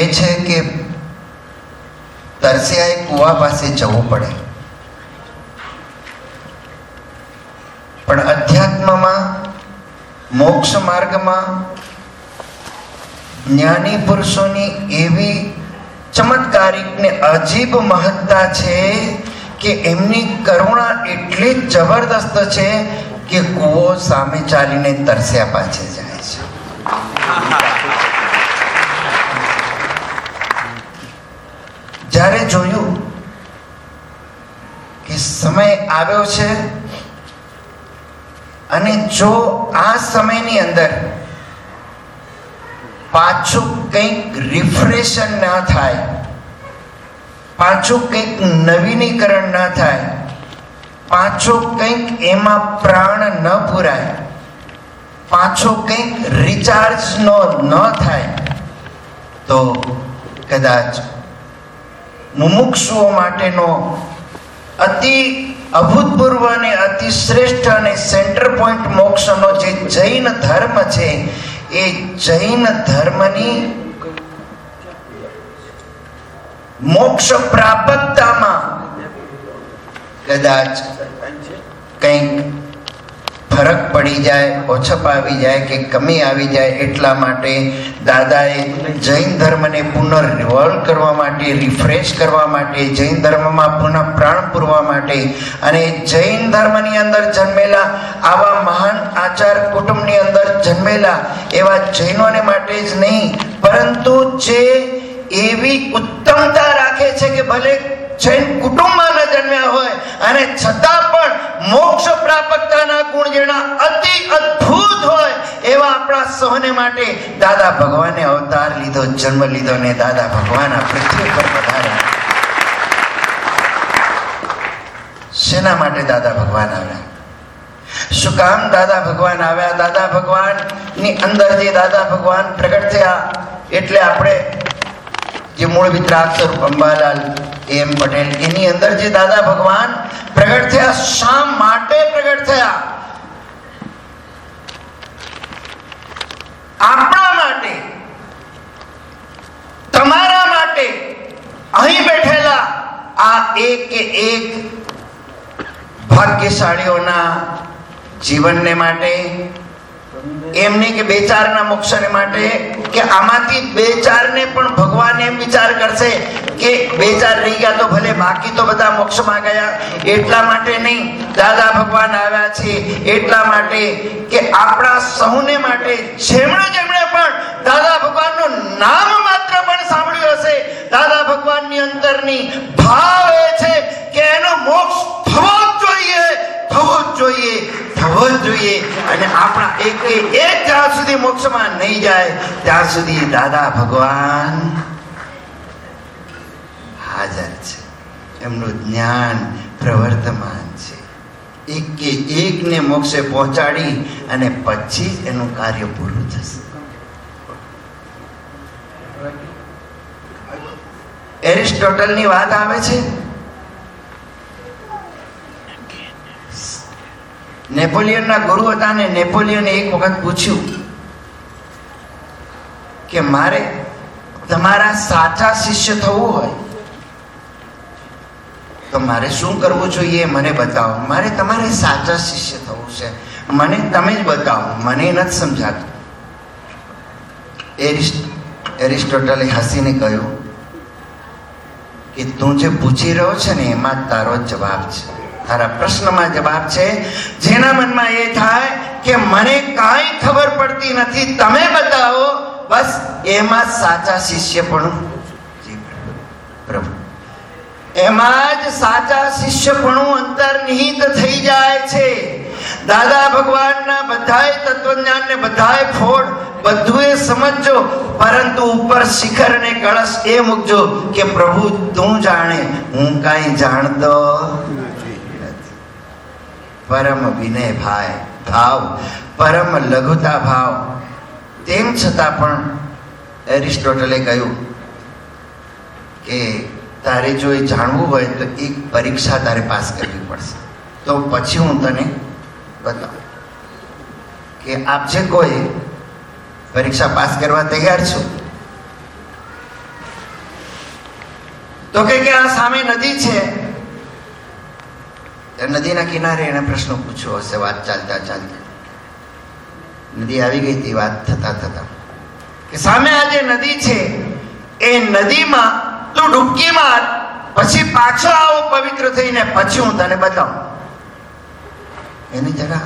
કહે છે કે તરસ્યાએ કુવા પાસે જવું પડે. પણ અધ્યાત્મમાં, મોક્ષ માર્ગમાં, જ્ઞાની પુરુષોની એવી ચમત્કારિક ને અજીબ મહત્તા છે કે એમની કરુણા એટલી જબરદસ્ત છે કે કુવો સામે ચાલીને તરસ્યા પાછે છે જ્યારે જોયું કે સમય આવ્યો છે અને જો આ સમયની અંદર પાછું કંઈક રિફ્રેશન ના થાય, પાછું કંઈક નવીનીકરણ ના થાય, પાછું કંઈક એમાં પ્રાણ ન પુરાય, પાછો કંઈક રિચાર્જ નો ન થાય, તો કદાચ મુમુક્ષુઓ માટેનો અતિ અભૂતપૂર્વ અને શ્રેષ્ઠ અને સેન્ટર પોઈન્ટ મોક્ષનો જે જૈન ધર્મ છે, એ જૈન ધર્મની મોક્ષ પ્રાપ્તતામાં કદાચ કંઈક ફરક પડી જાય, ઓછપ આવી જાય કે કમી આવી જાય એટલા માટે દાદાએ જૈન ધર્મને પુનર્રિવોલ્વ કરવા માટે રિફ્રેશ કરવા માટે, જૈન ધર્મમાં પુનઃ પ્રાણ પૂરવા માટે અને જૈન ધર્મની અંદર જન્મેલા આવા મહાન આચાર કુટુંબની અંદર જન્મેલા એવા જૈનોને માટે જ નહીં, પરંતુ જે એવી ઉત્તમતા રાખે છે કે ભલે જૈન કુટુંબમાં જન્મ્યા હોય. અને છતાં પણ મોક્ષ પ્રાપ્તતાના ગુણ જેના અતિ અદ્ભુત હોય, એવા આપણા સૌને માટે દાદા ભગવાને અવતાર લીધો, જન્મ લીધો ને દાદા ભગવાન આ પૃથ્વી પર પધાર્યા. શેના માટે દાદા ભગવાન આવ્યા? શું કામ દાદા ભગવાન આવ્યા? દાદા ભગવાનની અંદર જે દાદા ભગવાન પ્રગટ થયા. એટલે આપણે જે મૂળ વિતરાગ અંબાલાલ એમ પટેલ. એની અંદર જે દાદા ભગવાન પ્રગટ થયા, શા માટે પ્રગટ થયા? આપણા માટે, તમારા માટે, અહીં બેઠેલા આ એક કે એક ભાગ્યશાળીઓના જીવનને માટે એમ કે બે ચારના મોક્ષને માટે, કે આમાંથી બે ચારને પણ ભગવાન એમ વિચાર કરશે કે બે ચાર રહી ગયા તો ભલે બાકી તો બધા મોક્ષમાં ગયા. એટલા માટે નહીં, દાદા ભગવાન આવ્યા છે. એટલા માટે કે આપણા સૌને માટે જેમણે જેમણે પણ દાદા ભગવાનનું નામ માત્ર પણ સાંભળ્યું હશે, દાદા ભગવાનની અંદરની ભાવ એ છે કે એનો મોક્ષ થવો જ જોઈએ, થવો જ જોઈએ. થવો જોઈએ અને આપણા એક એક જ્યાં સુધી મોક્ષમાં નહીં જાય, ત્યાં સુધી દાદા ભગવાન હાજર છે. એમનું જ્ઞાન પ્રવર્તમાન છે. એક કે એકને મોક્ષે પહોંચાડી અને પછી એનું કાર્ય પૂરું થશે. એરિસ્ટોટલની વાત આવે છે? નેપોલિયનના ગુરુ હતા ને નેપોલિયને એક વખત પૂછ્યું કે મારે તમારા સાચા શિષ્ય થવું હોય તો મારે શું કરવું જોઈએ મને બતાવો. મારે તમારે સાચા શિષ્ય થવું છે. મને તમે જ બતાવો. મને નથી સમજાતું. એરિસ્ટોટલે હસીને કહ્યું કે તું જે પૂછી રહ્યો છે ને એમાં તારો જવાબ છે. તારા પ્રશ્નમાં જવાબ છે, જેના મનમાં એ થાય કે મને કાંઈ ખબર પડતી નથી, તમે બતાવો. બસ એમાં સાચા શિષ્ય પણ પ્રભુ. એમાં જ સાચા શિષ્યપણું અંતર્નિહિત થઈ જાય છે. દાદા ભગવાનના બધાય તત્વજ્ઞાન ને બધાય ફોડ બધું એ સમજજો, પરંતુ ઉપર શિખર ને કળશ એ મૂકજો કે પ્રભુ તું જાણે, હું કાંઈ જાણતો પરમ વિનય ભાઈ ભાવ, પરમ લઘુતા ભાવ. તેમ છતાં પણ એરિસ્ટોટલે કહ્યું કે તારે જો એ જાણવું હોય તો એક પરીક્ષા તારે પાસ કરવી પડશે. તો પછી હું તને બતાવું કે આપ જે કોઈ પરીક્ષા પાસ કરવા તૈયાર છો. તો કે આ સામે નદી છે. નદીના કિનારે એને પ્રશ્ન પૂછ્યો હશે, વાત ચાલતા ચાલતા. નદી આવી ગઈ હતી, વાત થતા થતા. કે સામે આ જે નદી છે, એ નદીમાં તું ડૂબકી માર, પછી પાછો આવો પવિત્ર થઈને, પછી હું તને બતાવું. એને જરા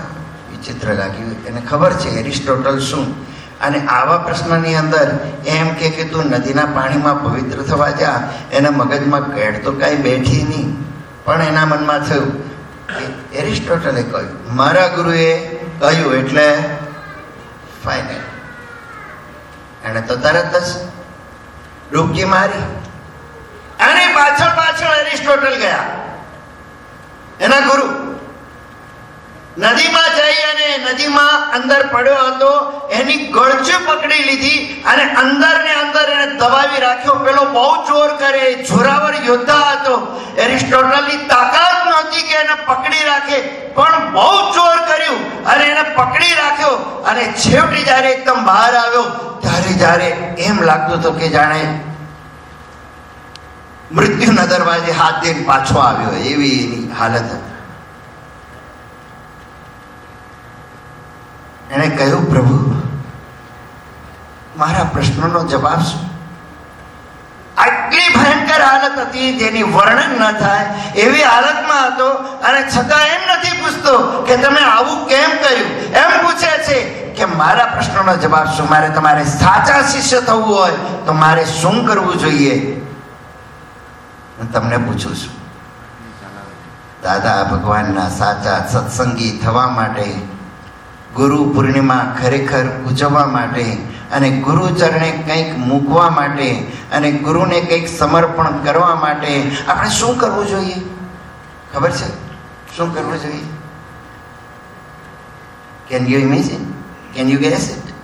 વિચિત્ર લાગ્યું. એને ખબર છે, એરિસ્ટોટલ શું? અને આવા પ્રશ્નની અંદર એમ કે તું નદીના પાણીમાં પવિત્ર થવા જા, એના મગજમાં કેડ તો કાંઈ બેઠી નહીં. પણ એના મનમાં થયું એરિસ્ટોટલે કહ્યું, મારા ગુરુએ કહ્યું એટલે ફાઇનલ એણે તો તરત જ ડૂબકી મારી. અને પાછળ પાછળ એરિસ્ટોટલ ગયા. એના ગુરુ નદીમાં જઈ અને નદીમાં અંદર પડ્યો હતો, એની ગળચું પકડી લીધી અને અંદર ને અંદર એને દબાવી રાખ્યો. પેલો બહુ જોર કરે, જોરાવર યોદ્ધા હતો. એરિસ્ટોટલની તાકાત નહોતી કે એને પકડી રાખે, પણ બહુ જોર કર્યું અને એને પકડી રાખ્યો અને છેવટે જ્યારે એકદમ બહાર આવ્યો, ત્યારે જ્યારે એમ લાગતું હતું કે જાણે મૃત્યુના દરવાજે હાથ દઈને પાછો આવ્યો એવી એની હાલત હતી. એણે કહ્યું, પ્રભુ, મારા પ્રશ્નનો જવાબ શું? આટલી ભયંકર હાલત હતી જેની વર્ણન ન થાય, એવી હાલતમાં હતો અને છતાં એમ નથી પૂછતો કે તમે આવું કેમ કર્યું? એમ પૂછે છે કે મારા પ્રશ્નનો જવાબ શું? મારે તમારે સાચા શિષ્ય થવું હોય તો મારે શું કરવું જોઈએ? હું તમને પૂછું છું. દાદા, ભગવાનના સાચા સત્સંગી થવા માટે ગુરુ પૂર્ણિમા ખરેખર ઉજવવા માટે અને ગુરુ ચરણે કંઈક મૂકવા માટે અને ગુરુને કંઈક સમર્પણ કરવા માટે આપણે શું કરવું જોઈએ? ખબર છે? શું કરવું જોઈએ? Can you imagine can you guess it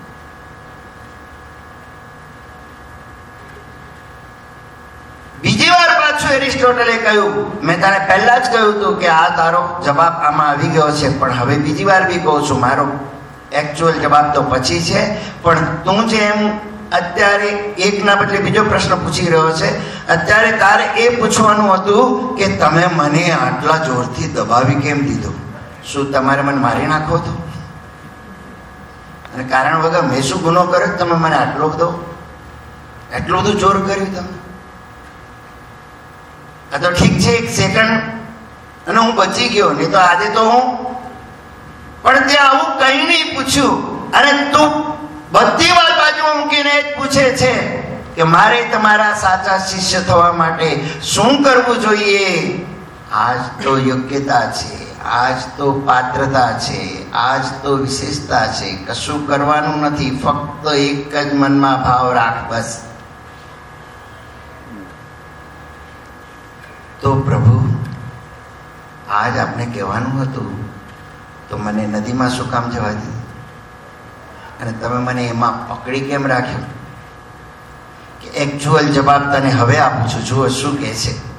બીજી વાર પાછું એરિસ્ટોટલે કહ્યું, મેં તને પહેલા જ કહ્યું હતું કે આ તારો જવાબ આમાં આવી ગયો છે, પણ હવે બીજી વાર બી કહું છું, મારો એકચ્યુઅલ જવાબ તો પછી છે, પણ તું જે એમ અત્યારે એકના બદલે બીજો પ્રશ્ન પૂછી રહ્યો છે, અત્યારે તારે એ પૂછવાનું હતું કે તમે મને આટલા જોરથી દબાવી કેમ દીધો? શું તમારે મને મારી નાખો તો? અને કારણ વગર મેં શું ગુનો કર્યો તમે મને આટલો બધો, એટલું બધું જોર કર્યું તમે? આ તો ઠીક છે, એક સેકન્ડ. અને હું બચી ગયો, નહીં તો આજે તો હું પણ તે આવું કંઈ નહીં પૂછ્યું. અને તું બધી વાત બાજુ મૂકીને જ પૂછે છે કે મારે તમારા સાચા શિષ્ય થવા માટે શું કરવું જોઈએ? આજ તો યોગ્યતા છે, આજ તો પાત્રતા છે, આજ તો વિશેષતા છે. કશું કરવાનું નથી, ફક્ત એક જ મનમાં ભાવ રાખ બસ. તો પ્રભુ, આજ આપને કહેવાનું હતું, તો મને નદીમાં શું કામ જવા દીધું અને તમે મને એમાં પકડી કેમ રાખ્યો? કે એકચ્યુઅલ જવાબ તને હવે આપું છું. જુઓ શું કહે છે.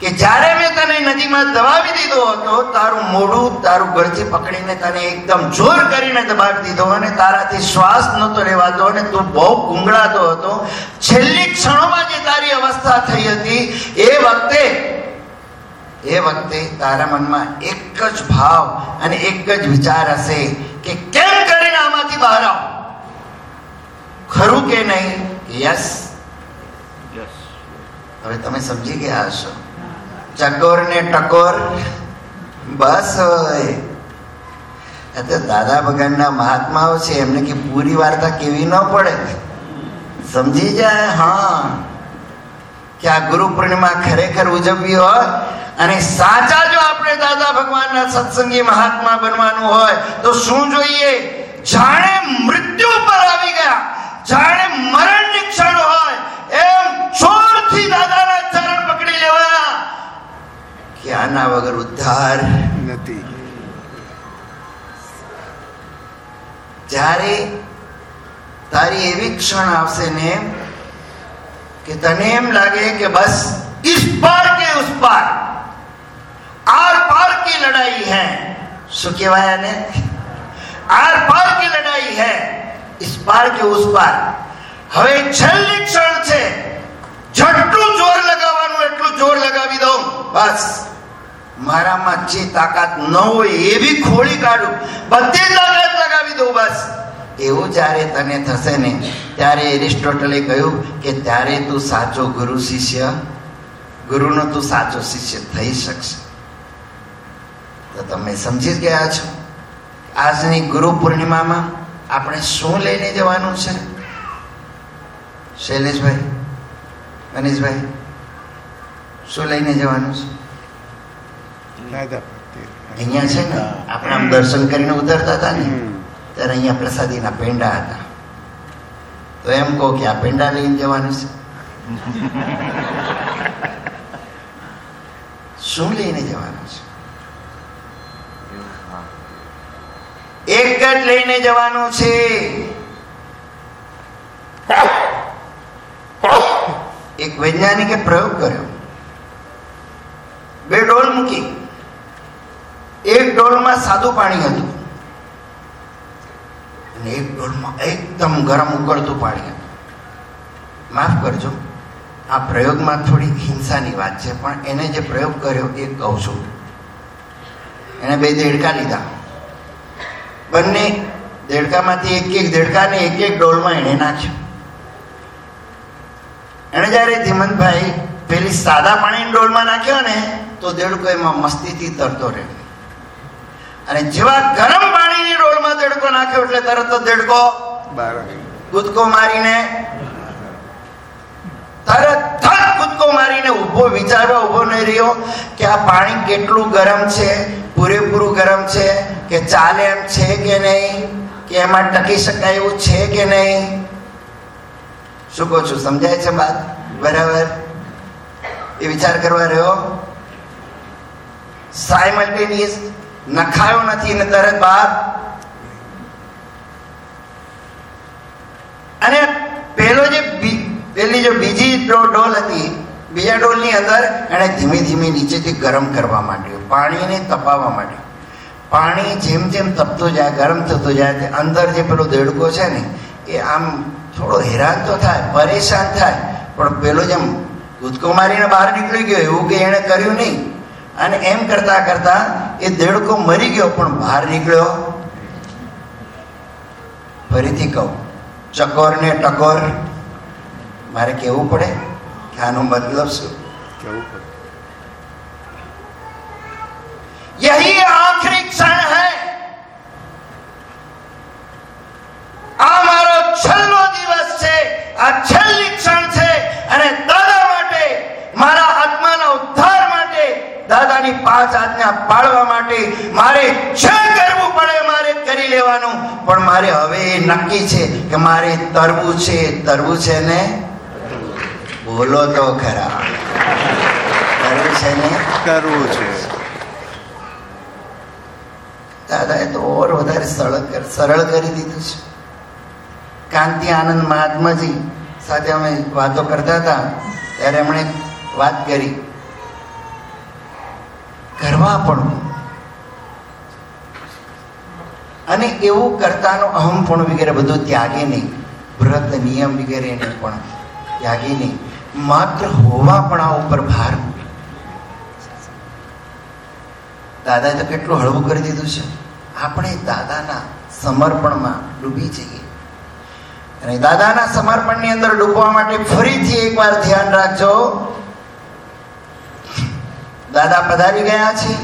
કે જ્યારે મેં તને નદીમાં દબાવી દીધો હતો તારું મોઢું તારું ગળથી પકડીને તને એકદમ જોર કરીને દબાવી દીધો અને તારાથી શ્વાસ નહોતો લેવાતો અને તું બહુ ગુંગળાતો હતો. છેલ્લી ક્ષણોમાં જે તારી અવસ્થા થઈ હતી એ વખતે એ વખતે તારા મનમાં એક જ ભાવ અને એક જ વિચાર હશે કે કેમ કરીને આમાંથી બહાર આવ? ખરું કે નહીં? યસ હવે તમે સમજી ગયા હશો. ચકોર ને ટકોર, બસ હોય આ તો દાદા ભગવાનના મહાત્માઓ છે, એમને કે પૂરી વાર્તા કેવી ન પડે. સમજી જાય, હા. કે આ ગુરુ પૂર્ણિમા ખરેખર ઉજવવી હોય, અને સાચા જો આપણે દાદા ભગવાનના સત્સંગી મહાત્મા બનવાનું હોય, તો શું જોઈએ? જાણે મૃત્યુ પર આવી ગયા. જાણે મરણની ક્ષણ હોય. એમ કે આના વગર ઉદ્ધાર નથી જ્યારે તારી એવી ક્ષણ આવશે ને કે તને એમ લાગે કે બસ इस पार के उस पार आर पार की लड़ाई है શું કહેવાય આને આર પાર की લડાઈ है इस पार के उस पार હવે છેલ્લી ક્ષણ છે જેટલું જોર લગાવવાનું એટલું જોર લગાવી દઉં બસ મારામાં જે તાકાત ન હોય એવી ખોળી કાઢું. બધી તાકાત લગાવી દઉં બસ. એવું જ્યારે તને થશે ને, ત્યારે એરિસ્ટોટલે કહ્યું કે ત્યારે તું સાચો ગુરુ શિષ્ય, ગુરુનો તું સાચો શિષ્ય થઈ શકશે. તો તમે સમજી ગયા છો. આજની ગુરુ પૂર્ણિમામાં આપણે શું લઈને જવાનું છે? શૈલેષભાઈ મનીષભાઈ શું લઈને જવાનું છે. અહીંયા છે ને આપણે આમ દર્શન કરીને ઉતરતા હતા ને ત્યારે અહીંયા પ્રસાદીના પેંડા હતા. તો એમ કહો કે આ પેંડા લઈને જવાનું છે. શું લઈને જવાનું છે? એક જ લઈને જવાનું છે. એક વૈજ્ઞાનિકે પ્રયોગ કર્યો. બે ડોલ મૂકી. એક ડોલમાં સાદું પાણી હતું. અને એક ડોલમાં એકદમ ગરમ ઉકળતું પાણી હતું. માફ કરજો, આ પ્રયોગમાં થોડી હિંસાની વાત છે, પણ એને જે પ્રયોગ કર્યો એ કહું છું. એને બે દેડકા લીધા. બંને દેડકામાંથી એક એક દેડકાને એક એક ડોલમાં એણે નાખ્યો. એણે જ્યારે ધીમંતભાઈ પેલી સાદા પાણીની ડોલમાં નાખ્યો ને, તો દેડકો એમાં મસ્તીથી તરતો રહ્યો અને જેવા ગરમ પાણીની ડોલમાં દેડકો નાખ્યો એટલે તરત જ દેડકો કૂદકો મારીને, તરત જ કૂદકો મારીને ઊભો, વિચારવા ઊભો નહીં રહ્યો કે આ પાણી કેટલું ગરમ છે, પૂરેપૂરું ગરમ છે, કે ચાલે એમ છે કે નહીં, કે એમાં ટકી શકાય એવું છે કે નહીં. શું કહો છું, સમજાય છે બાત બરાબર? એ વિચાર કરવા રહ્યો? સાયમલ્ટેનિયસ નખાયો નથી ને તરત બહાર અને પેલો જે પેલી જે બીજી ડોલ હતી, બીજા ડોલની અંદર એણે ધીમે ધીમે નીચેથી ગરમ કરવા માંડ્યું, પાણીને તપાવવા માંડ્યું. પાણી જેમ જેમ તપતું જાય, ગરમ થતું જાય, તે અંદર જે પેલો દેડકો છે ને, એ આમ થોડો હેરાન તો થાય, પરેશાન થાય, પણ પેલો જેમ કૂદકો મારીને બહાર નીકળી ગયો, એવું કે એણે કર્યું નહીં. અને એમ કરતા કરતા એ દેડકો મરી ગયો પણ બહાર નીકળ્યો. ફરીથી કહું ચકોર ને ટકોર મારે કેવું પડે? કે આનો મતલબ શું? યહી આખરી ક્ષણ હૈ. આ મારો છેલ્લો દિવસ છે આ છેલ્લી ક્ષણ છે અને દાદા માટે મારા દાદાની પાંચ આજ્ઞા પાળવા માટે મારે જે કરવું પડે મારે કરી લેવાનું. પણ મારે હવે એ નક્કી છે કે મારે તરવું છે તરવું છે ને? બોલો તો ખરા. કરવું છે ને? કરવું છે. દાદાએ તો ઓર વધારે સરળ સરળ કરી દીધું છે. કાંતિ આનંદ મહાત્માજી સાથે અમે વાતો કરતા હતા ત્યારે એમણે વાત કરી. કરવા પડવું અને એવું કરતાનો અહમ પણ વગેરે બધું ત્યાગી નહીં. વ્રત નિયમ વગેરે પણ ત્યાગી નહીં. માત્ર હોવા પણ આ ઉપર ભાર. દાદાએ તો કેટલું હળવું કરી દીધું છે. આપણે દાદાના સમર્પણમાં ડૂબી જઈએ. અને દાદાના સમર્પણની અંદર ડૂબવા માટે ફરીથી એકવાર ધ્યાન રાખજો. દાદા પધારી ગયા છે.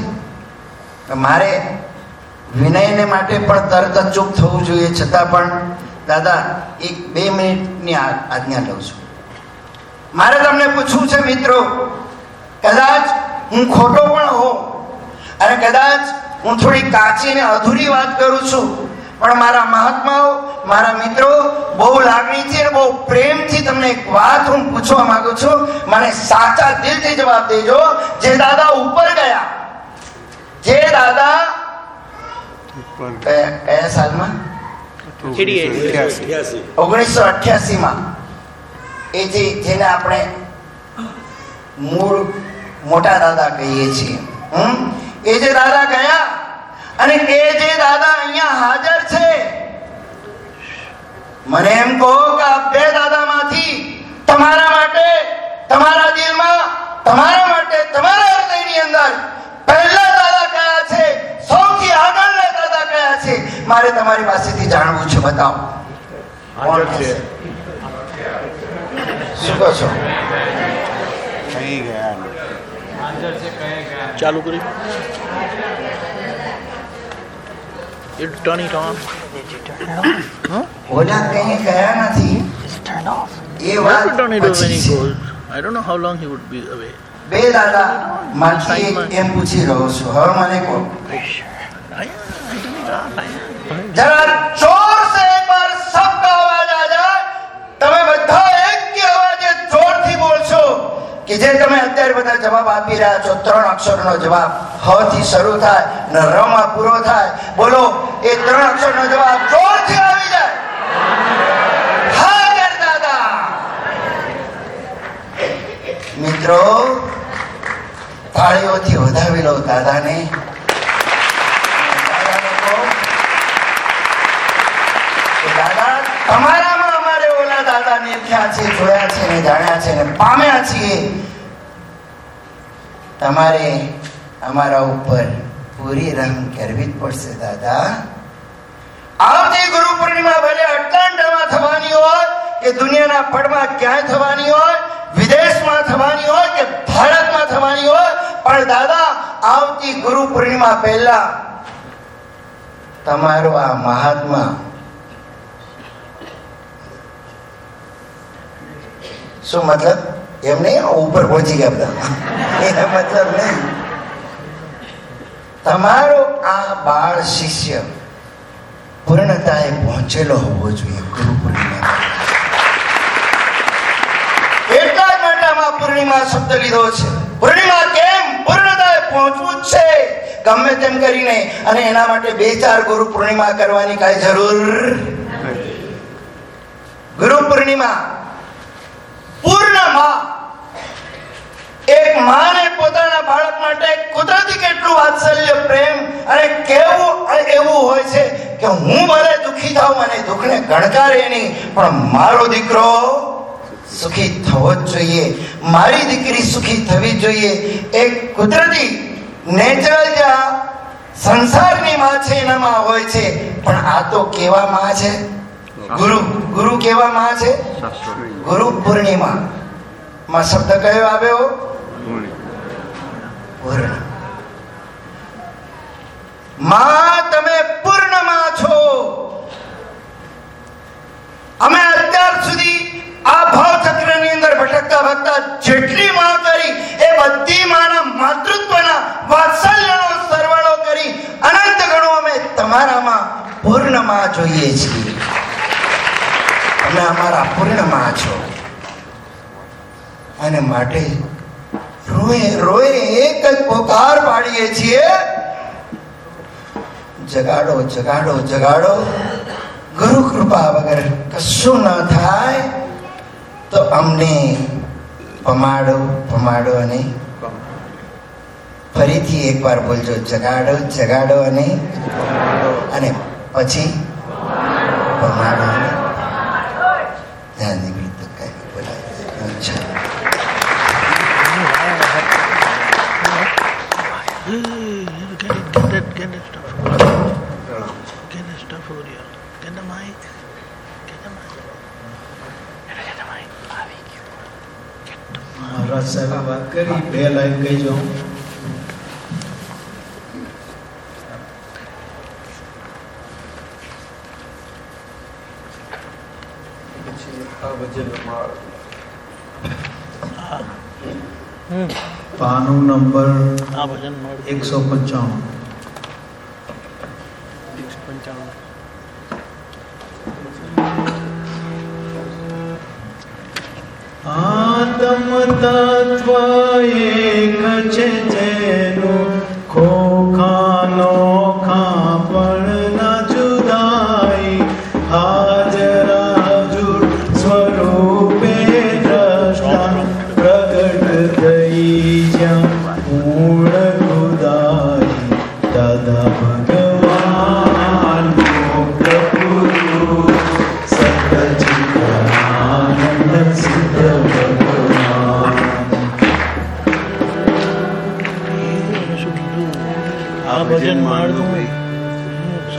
મારે વિનયને માટે પણ તરત ચૂપ થવું જોઈએ. છતાં પણ દાદા, એક બે મિનિટની આજ્ઞા લઉં છું. મારે તમને પૂછવું છે મિત્રો, કદાચ હું ખોટો પણ હોઉં અને કદાચ હું થોડી કાચી ને અધૂરી વાત કરું છું. પણ મારા મહાત્માઓ મારા મિત્રો બહુ લાગણીથી અને બહુ પ્રેમથી તમને એક વાત હું પૂછવા માંગુ છું. મને સાચા દિલથી જવાબ દેજો. જે દાદા ઉપર ગયા જે દાદા કયા સાલમાં? ઓગણીસો અઠ્યાસી. માં અઠ્યાસીમાં. એ જે જેને આપણે મૂળ મોટા દાદા કહીએ છીએ. હમ? એ જે દાદા ગયા અને એ જે દાદા અહીંયા હાજર છે મને એમ કહો કે આ બે દાદામાંથી તમારા માટે તમારા દિલમાં તમારા માટે તમારા હૃદયની અંદર પહેલા દાદા કયા છે સૌથી આગળના દાદા કયા છે મારે તમારી પાસેથી જાણવું છે બતાવો. કોણ છે. શું કહો છો? ચાલુ કરી You turn it on. ઓલા કઈ ગયા નથી એ Why વાત would turn it on when પછી he છે. goes? I don't know how long he would be away. બે દાદા માંથી એક એમ પૂછી રહ્યો છું હવે મને કહો I, I turn it on. I, જરા જોર સે એક બાર સબકા અવાજ આ જાય તમે બધા કે જે તમે અત્યારે બધા જવાબ આપી રહ્યા છો, ત્રણ અક્ષરનો જવાબ હ થી શરૂ થાય ને ર માં પૂરો થાય. બોલો, એ ત્રણ અક્ષરનો જવાબ જોરથી આવી જાય. હાજર દાદા. મિત્રો, તાળીઓથી વધાવી લો દાદાને. દાદા તમારામાં તમારે અમારા ઉપર પૂરી રંગ કરવી જ પડશે, દાદા. આવતી ગુરુ પૂર્ણિમા ભલે અટલાન્ટામાં થવાની હોય કે દુનિયાના પડમાં ક્યાંય થવાની હોય, વિદેશમાં થવાની હોય કે ભારતમાં થવાની હોય, પણ દાદા, આવતી ગુરુ પૂર્ણિમા પહેલા તમારો આ મહાત્મા શું મતલબ? એમ નહીં ઉપર પહોંચી ગયા બધા. એ મતલબ નહીં. તમારો આ બાળ શિષ્ય પૂર્ણતાએ પહોંચેલો હોવો જોઈએ, ગુરુ પૂર્ણિમા. એટલા જ માટે આમાં પૂર્ણિમા શબ્દ લીધો છે. પૂર્ણિમા કેમ? પૂર્ણતાએ પહોંચવું જ છે. ગમે તેમ કરીને. અને એના માટે બે ચાર ગુરુ પૂર્ણિમા કરવાની કાંઈ જરૂર? ગુરુ પૂર્ણિમા. પૂર્ણમાં એક માને પોતાના બાળક માટે કુદરતી કેટલું વાત્સલ્ય, પ્રેમ અને કેવું એવું હોય છે કે હું ભલે દુખી થાઉં અને દુઃખને ગણકારે નહીં, પણ મારો દીકરો સુખી થવો જ જોઈએ. મારી દીકરી સુખી થવી જોઈએ. એક કુદરતી નેચરલ જ્યાં સંસારની માં છે એનામાં હોય છે, પણ આ તો કેવા માં છે? ગુરુ ગુરુ કેવા માં છે ગુરુ પૂર્ણિમા. માં શબ્દ કયો આવ્યો? પૂર્ણ. માં તમે પૂર્ણમાં છો. અમે અત્યાર સુધી આ ભાવ ચક્રની અંદર ભટકતા ભટકતા જેટલી માં કરી એ બધી માના માતૃત્વના વાત્સલ્યનો સરવાળો કરી અનંત ગણો અમે તમારામાં પૂર્ણમાં જોઈએ છીએ. તમે અમારા પૂર્ણમાં છો. અને માટે રોય રોએ એક જ પોકાર પાડીએ છીએ. જગાડો જગાડો જગાડો. ગુરુ કૃપા વગર કશું ન થાય. તો અમને પમાડો પમાડો અને ફરીથી એકવાર બોલજો, જગાડો જગાડો અને અને પછી પમાડો અને ધ્યાનની વિરુદ્ધ કઈ બોલાય અચ્છા Hey, get it, get that, get that stuff. Get that stuff over here. Get the mic. Get the mic. Get the mic. આવી ગયું. Get the mic. મહારાજ સાહેબે વાત કરી બે લાઈન કહેજો પાનું નંબર આ ભજન મળ્યું. એકસો પંચાણું આત્મ તત્વ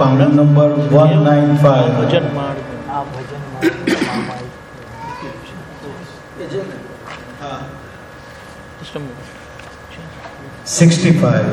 powder number one nine five ભજન માર્ગ. આ ભજન સિક્સટી ફાઇવ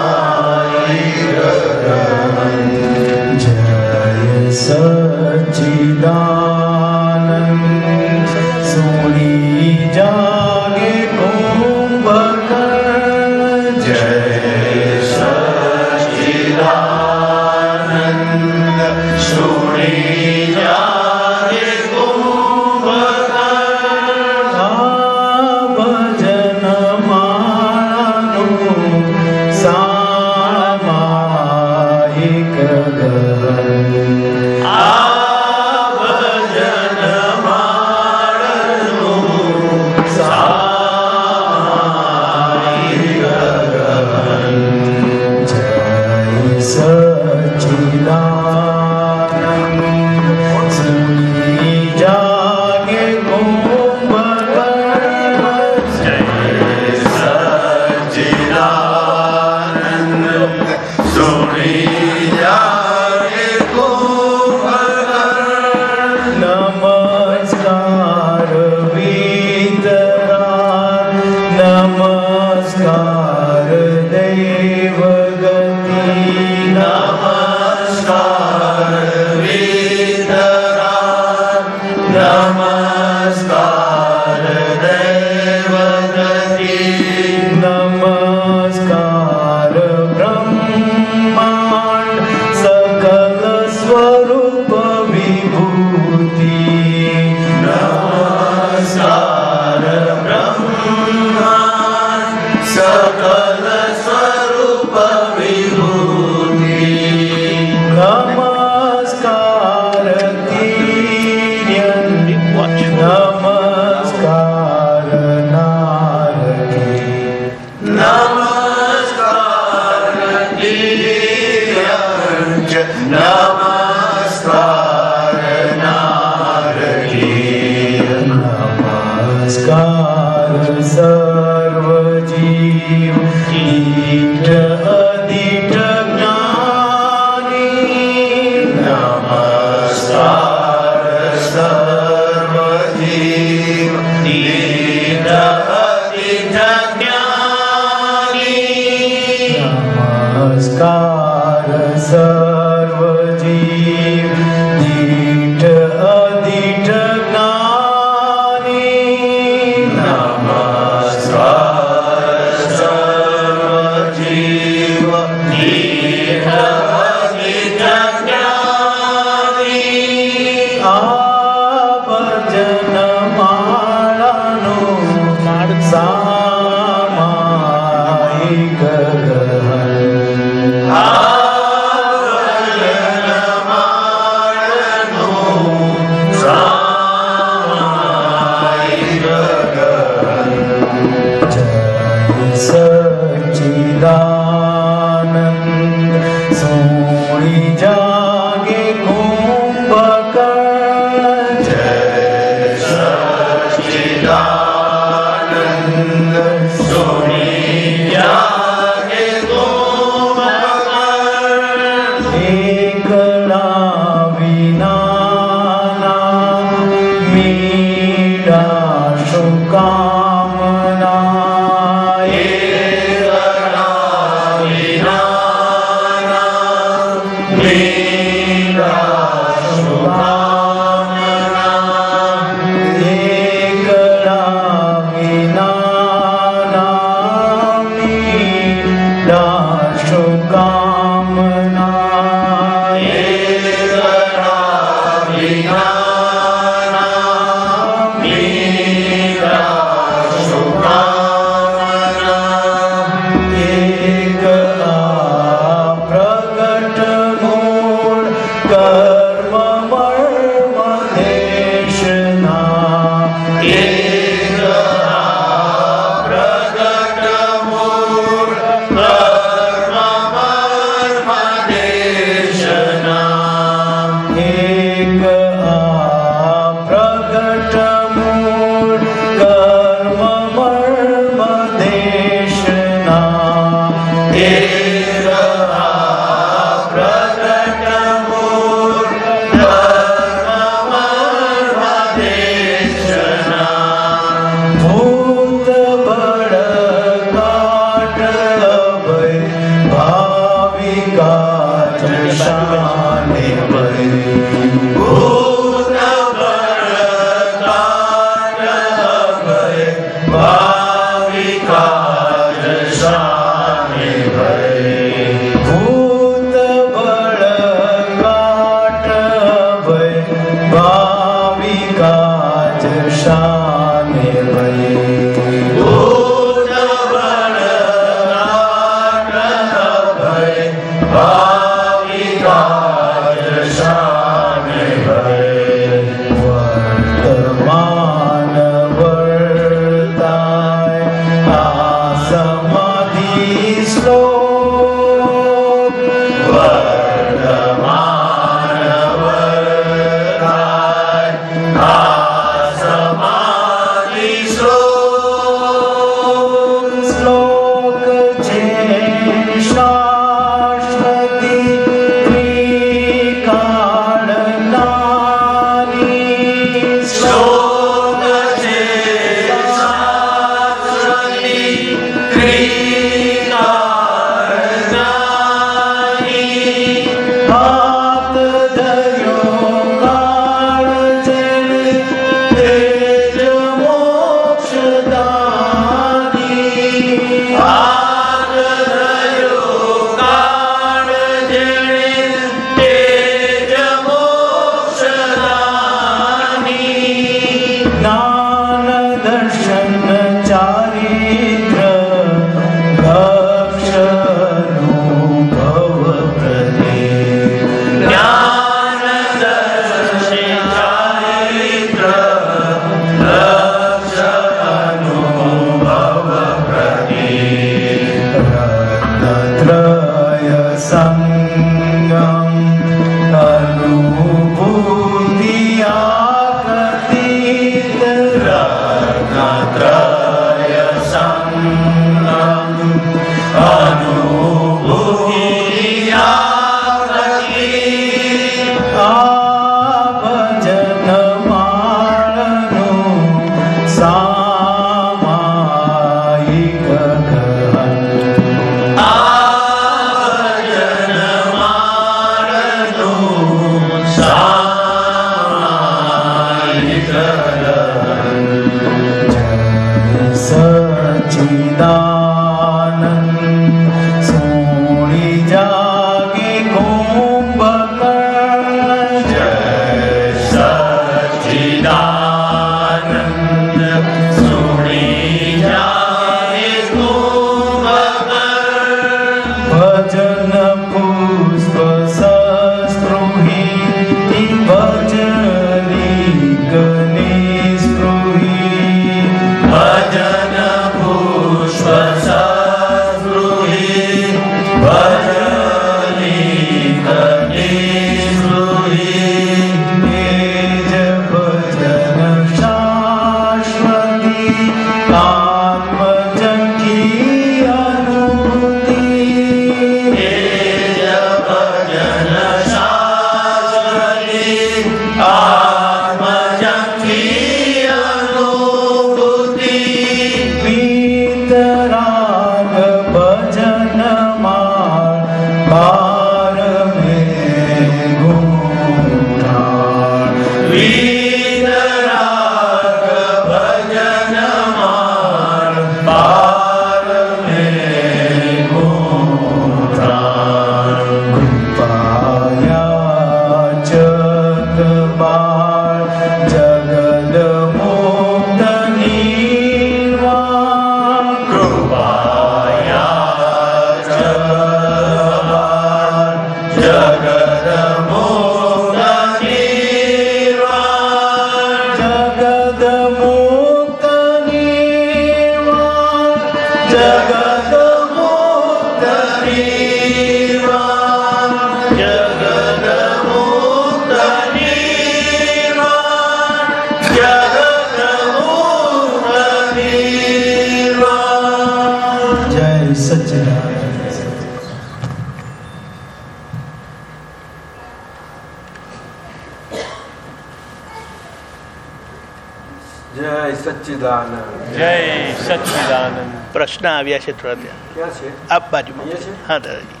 પ્રશ્ન આવ્યા છે થોડા ત્યાં. આપ બાજુમાં. હા દાદાજી.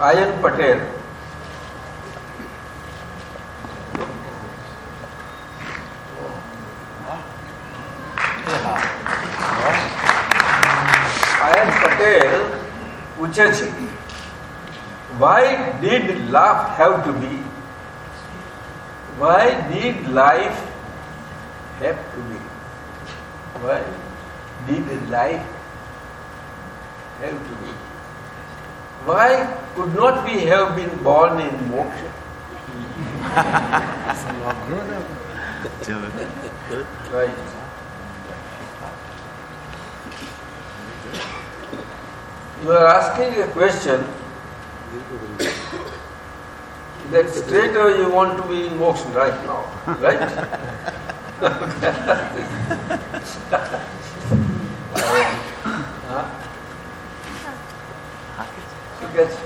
Ion Patel have to be? Why did life have to be? Why did life have to be? Why could not we have been born in moksha? right. You are asking a question then straight away you want to be in motion right now, right?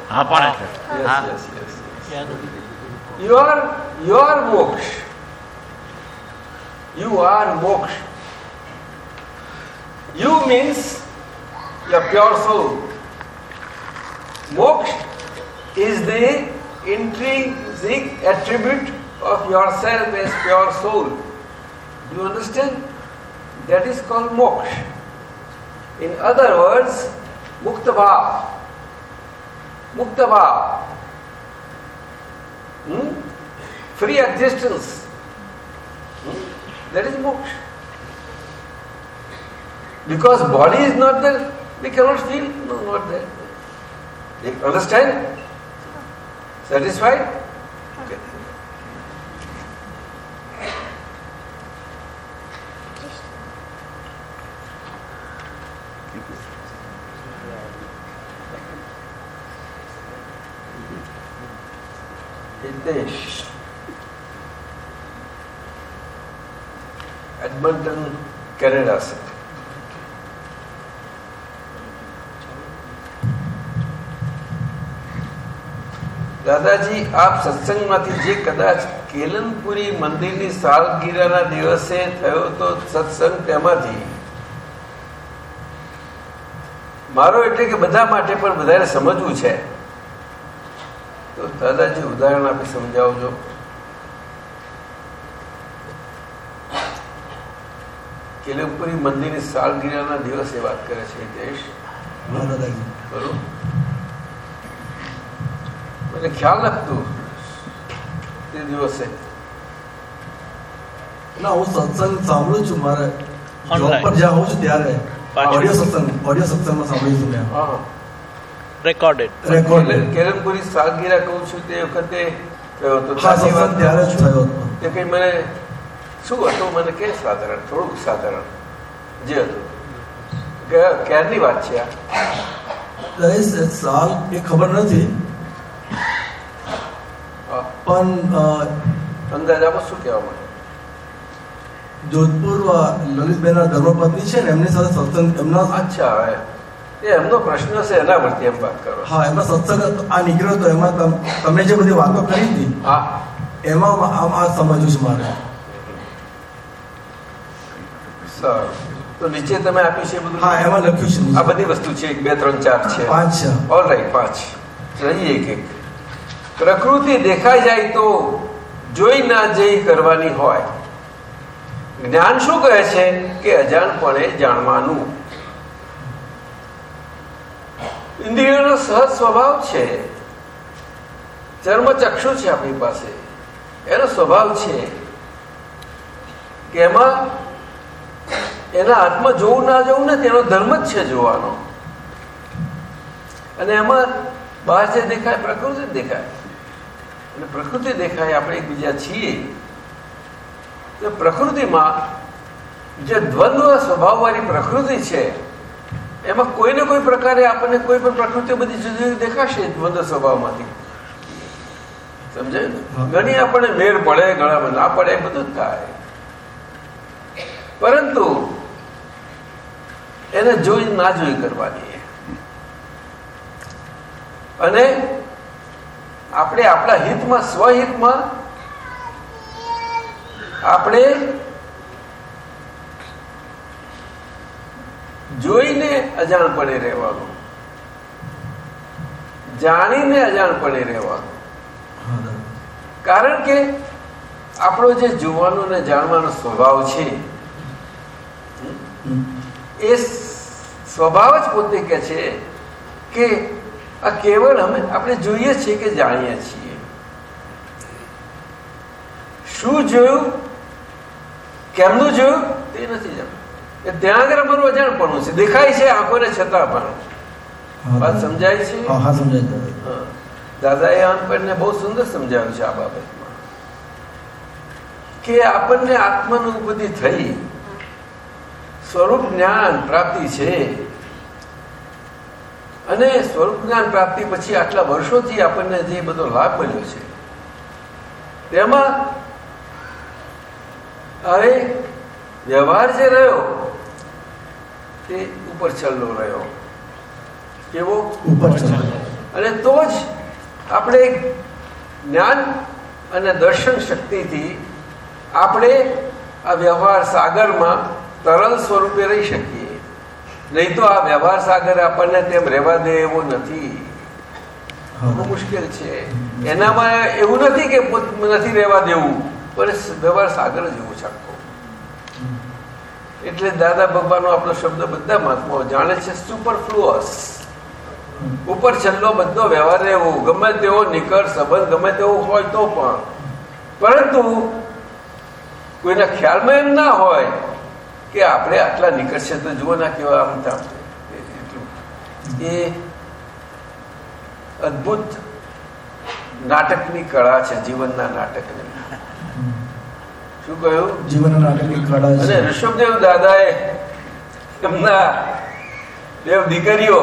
Ah, ah. yes, yes, yes. You are, you are moksha. You are moksh. You means your pure soul. Moksh is the intrinsic attribute of yourself as pure soul. Do you understand? That is called moksha. In other words, mukta bhav. Mukta bhav. Hmm? Free existence. Hmm? That is moksha. Because body is not there, we cannot feel, no, not there. You understand? Satisfied? દાદાજી આપ સત્સંગમાંથી જે કદાચ કેલનપુરી મંદિરની સાલગીરાના દિવસે થયો તો સત્સંગ તેમાંથી. મારો એટલે કે બધા માટે પણ વધારે સમજવું છે. તો દાદાજી ઉદાહરણ આપી સમજાવજો. કેલનપુરી મંદિરની સાલગીરાના દિવસે વાત કરે છે હિતેશ. બરોબર મને ખ્યાલ નતું તે દિવસે ના હું સત્સંગ સાંભળું છું મારે જોબ પર જ્યાં હોઉં છું ત્યારે ઓડિયો સત્સંગ ઓડિયો સત્સંગમાં સાંભળ્યું છું મેં રેકોર્ડેડ રેકોર્ડેડ કેરમપુરી સાલગીરા કહું છું તે વખતે થયો હતો સાચી વાત ત્યારે જ થયો હતો તે કઈ મને શું હતું મને કે સાધારણ થોડુંક સાધારણ જે હતું કે ક્યારની વાત છે આ સાલ એ ખબર નથી પણ અંદાજ આપો શું કહેવા માંગે? જોધપુર લલિતબેનના ધર્મપત્ની છે ને એમની સાથે સત્સંગ એમના અચ્છા એ એમનો પ્રશ્ન છે એના પરથી એમ વાત કરો. હા એમાં સત્સંગ આ નીકળ્યો તો એમાં તમ- જે બધી વાતો કરી હતી હા. એમાં આમ આ સમજવું છે મારે. સારું. તો નીચે તમે આપ્યું છે બધું? હા એમાં લખ્યું આ બધી વસ્તુ છે એક બે ત્રણ ચાર છે. પાંચ છે. ઓલ રાઈટ પાંચ. એક એક. પ્રકૃતિ દેખાઈ જાય તો જોઈ ના જઈ કરવાની હોય. જ્ઞાન શું કહે છે? કે અજાણપણે જાણવાનું. ઇન્દ્રિયોનો સહજ સ્વભાવ છે. ચર્મચક્ષુ છે આપણી પાસે. એનો સ્વભાવ છે કે એમાં એના હાથમાં જોવું ના જોવું ને તેનો ધર્મ જ છે જોવાનો. અને એમાં બહાર જે દેખાય, પ્રકૃતિ દેખાય. અને પ્રકૃતિ દેખાય આપણે એકબીજા છીએ. તો પ્રકૃતિમાં જે દ્વંદ્વ સ્વભાવવાળી પ્રકૃતિ છે એમાં કોઈને કોઈ પ્રકારે આપણને કોઈ પણ પ્રકૃતિ બધી જુદી જુદી દેખાશે દ્વંદ્વ સ્વભાવમાંથી. સમજાય ઘણી આપણને મેળ પડે ઘણા ના પડે બધું થાય. પરંતુ એને જોઈ ના જોઈ કરવાની. અને આપણે આપણા હિતમાં, સ્વહિતમાં આપણે જોઈને અજાણપણે રહેવાનું. જાણીને અજાણપણે રહેવાનું. કારણ કે આપણો જે જોવાનો ને જાણવાનો સ્વભાવ છે, એ સ્વભાવ જ પોતે કે છે કે આ કેવળ અમે આપણે જોઈએ છીએ કે જાણીએ છીએ. શું જોયું? કેમનું જોયું? તે નથી જાણ્યું એ ત્યાં આગળ અમારું અજાણપણું છે. દેખાય છે આંખોને છતાં પણ. વાત સમજાય છે. દાદાએ આપણને બહુ સુંદર સમજાવ્યું છે આ બાબતમાં. કે આપણને આત્માનુભૂતિ થઈ. સ્વરૂપ જ્ઞાન પ્રાપ્તિ છે. અને સ્વરૂપ જ્ઞાન પ્રાપ્તિ પછી આટલા વર્ષોથી આપણને જે બધો લાભ મળ્યો છે તેમાં હવે વ્યવહાર જે રહ્યો તે ઉપર છલ્લો રહ્યો. કેવો? ઉપર અને તો જ આપણે જ્ઞાન અને દર્શન શક્તિથી આપણે આ વ્યવહાર સાગરમાં તરલ સ્વરૂપે રહી શકીએ. નહીં તો આ વ્યવહાર સાગર આપણને તેમ રહેવા દે એવો નથી. મુશ્કેલ છે. એનામાં એવું નથી કે નથી રહેવા દેવું, પણ વ્યવહાર સાગર જેવું છે આખો. એટલે દાદા ભગવાનનો આપણો શબ્દ બધા મહાત્માઓ જાણે છે સુપરફ્લુઅસ ઉપર છેલ્લો બધો વ્યવહાર રહેવો, ગમે તેવો નિકટ સંબંધ, ગમે તેવો હોય તો પણ. પરંતુ કોઈના ખ્યાલમાં એમ ના હોય કે આપણે આટલા નિકટ છે તો જુઓ ના કેવા આમ. એટલું એ અદભુત નાટકની કળા છે જીવનના નાટકની. શું કહ્યું? જીવન નાટકની કળા અને ઋષભદેવ દાદાએ એમના દેવ દીકરીઓ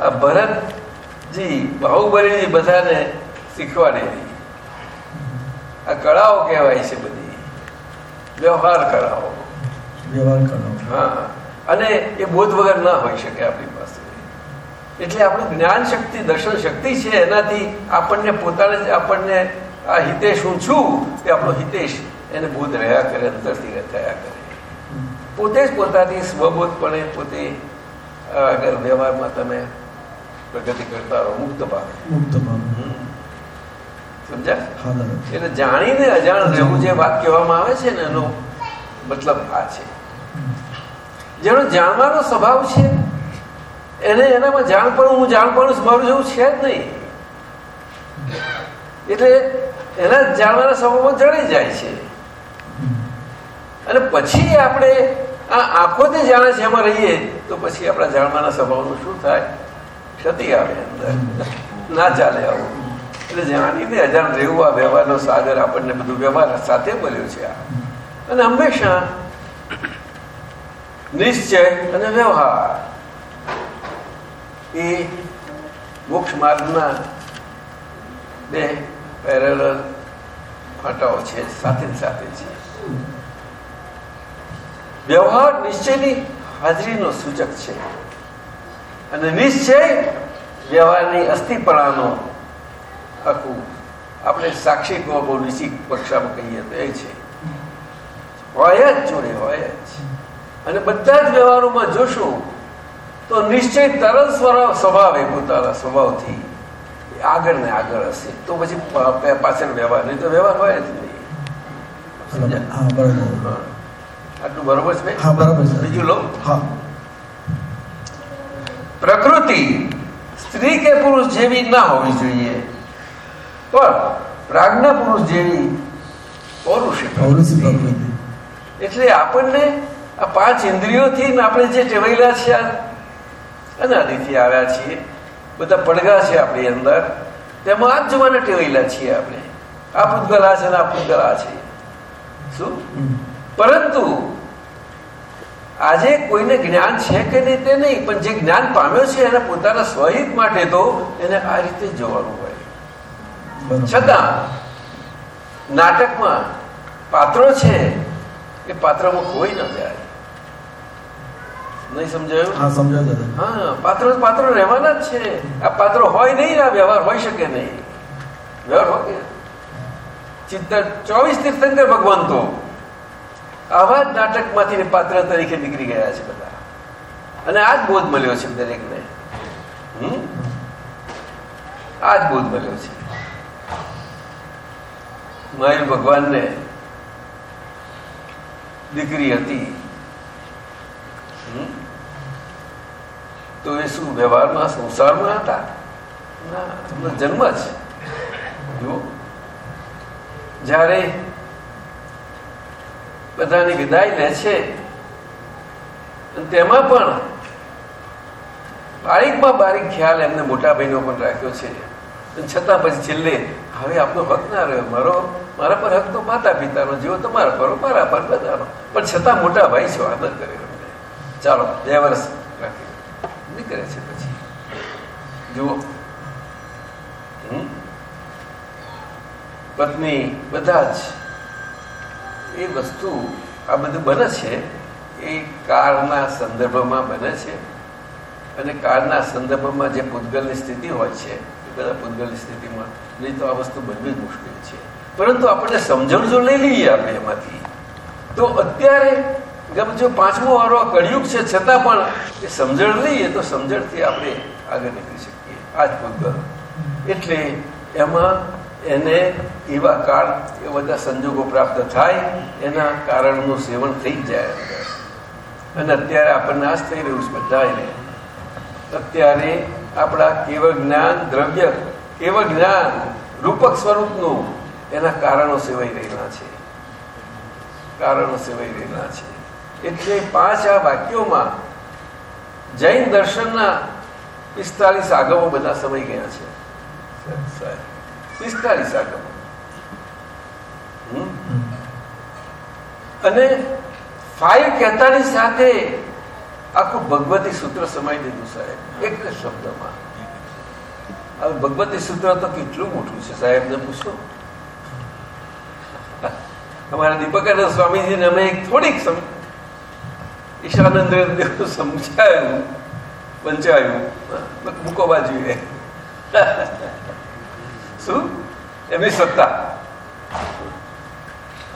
આ ભરતજી બાહુબલીજી બધાને શીખવાડેલી આ કળાઓ કહેવાય છે બધી. વ્યવહાર કરાવો. વ્યવહાર કરાવો હા. અને એ બોધ વગર ના હોઈ શકે આપણી પાસે. એટલે આપણું જ્ઞાન શક્તિ દર્શન શક્તિ છે એનાથી આપણને પોતાને જ આપણને આ હિતેશ હું છું એ આપણો હિતેશ એને બોધ રહ્યા કરે અંતરથી થયા કરે. પોતે જ પોતાથી સ્વબોધપણે પોતે આગળ વ્યવહારમાં તમે પ્રગતિ કરતા રહો મુક્ત ભાવે મુક્ત ભાવ સમજ્યા? એટલે જાણીને અજાણ રહેવું જે વાત કહેવામાં આવે છે ને એનો મતલબ આ છે. જેનો જાણવાનો સ્વભાવ છે એને એનામાં જાણપણું હું જાણપણું મારું જેવું છે જ નહીં. એટલે એના જાણવાના સ્વભાવમાં જણી જાય છે. અને પછી આપણે આ આંખોથી જાણે છે એમાં રહીએ તો પછી આપણા જાણવાના સ્વભાવનું શું થાય? ક્ષતિ આવે અંદર. ના ચાલે આવું. એટલે જાણીને અજાણ રહેવું આ વ્યવહારનો સાગર આપણને બધું વ્યવહાર સાથે મળ્યો છે અને હંમેશા નિશ્ચય અને વ્યવહાર એ મોક્ષ માર્ગના બે પેરેલ ફાટાઓ છે, સાથે સાથે છે. વ્યવહાર નિશ્ચયની હાજરીનો સૂચક છે. અને નિશ્ચય વ્યવહારની અસ્થિપણાનો આખું. આપણે સાક્ષી ગોબો નીચી કક્ષામાં કહીએ તો એ છે. હોય જ જોડે હોય જ. અને બધા જ વ્યવહારોમાં જોશું તો નિશ્ચય તરત સ્વભાવ પોતાના સ્વભાવથી આગળ ને આગળ હશે. તો પછી પાછળ વ્યવહાર. નહીં તો વ્યવહાર હોય જ નહીં. આટલું બરોબર છે? બીજું લો. પ્રકૃતિ સ્ત્રી કે પુરુષ જેવી ના હોવી જોઈએ. પણ પ્રાજ્ઞા પુરુષ જેવી પૌરુષી એટલે આપણને આ પાંચ ઇન્દ્રિયોથી આપણે જે ટેવાયેલા છે આ અનાદિથી આવ્યા છીએ બધા પડગા છે આપણી અંદર તેમાં આ જ જોવાના ટેવાયેલા છીએ આપણે. આ પૂતગલા છે ને આ પૂતગલા છે. શું? પરંતુ આજે કોઈને જ્ઞાન છે કે નહીં તે નહીં પણ જે જ્ઞાન પામ્યો છે એને પોતાના સ્વહિત માટે તો એને આ રીતે જોવાનું હોય. છતાં નાટકમાં પાત્રો છે એ પાત્રમાં કોઈ ન જાય. નહીં સમજાયું? હા સમજાય હા પાત્રો પાત્રો રહેવાના જ છે. આ પાત્રો હોય નહીં આ વ્યવહાર હોઈ શકે નહીં. વ્યવહાર હોય ચિંતન ચોવીસ તીર્થંકર ભગવંતો આવા જ નાટકમાંથી પાત્ર તરીકે નીકળી ગયા છે બધા. અને આ જ બોધ મળ્યો છે દરેકને. હમ? આ જ બોધ મળ્યો છે. મહાવીર ભગવાનને દીકરી હતી. તો એ શું, વ્યવહારમાં, સંસારમાં હતા? ના જન્મ જ. જુઓ. જ્યારે બધાની વિદાય લે છે તેમાં પણ બારીકમાં બારીક ખ્યાલ એમને મોટા ભાઈનો પણ રાખ્યો છે. છતાં પછી છેલ્લે હવે આપનો હક ના રહ્યો મારો, મારા પર હક તો માતા પિતાનો જીવો તમારા પર, મારા પર બધાનો. પણ છતાં મોટા ભાઈ છો આદર કરે ચાલો, બે વર્ષ રાખી નીકળે છે પછી? જુઓ? પત્ની બધા જ એ વસ્તુ આ બધું બને છે, એ કાળના સંદર્ભમાં બને છે. અને કાળના સંદર્ભમાં જે પૂતગલની સ્થિતિ હોય છે એ બધા પૂતગલની સ્થિતિમાં નહીં તો આ વસ્તુ બનવી મુશ્કેલ છે. પરંતુ આપણને સમજણ જો લઈ લઈએ આપણે એમાંથી, તો અત્યારે જો પાંચમો વારો કળિયુગ છે, છતાં પણ એ સમજણ લઈએ તો સમજણથી આપણે આગળ નીકળી શકીએ. આ જ પૂતગલ એટલે એમાં એને એવા કાળ, એ બધા સંજોગો પ્રાપ્ત થાય, એના કારણનું સેવન થઈ જ જાય અને અત્યારે આપણને આ જ થઈ રહ્યું છે બધાને અત્યારે આપણા કેવળ જ્ઞાન દ્રવ્ય કેવળ જ્ઞાન રૂપક સ્વરૂપનું એના કારણો સેવાઈ રહેલા છે. કારણો સેવાઈ રહેલા છે. એટલે પાંચ આ વાક્યોમાં જૈન દર્શનના પિસ્તાલીસ આગમો બધા સમય ગયા છે. પિસ્તાલીસ આગમો? અને ફાઈવ કેતાની સાથે આખું ભગવતી સૂત્ર સમાઈ દીધું સાહેબ. એક જ શબ્દમાં. હવે ભગવતી સૂત્ર તો કેટલું મોટું છે સાહેબને પૂછો. અમારા દીપકાનંદ સ્વામીજીને અમે એક થોડીક ઈશાનંદ સમજાયું, વંચાયું. મૂકો બાજુએ શું? એમની સત્તા.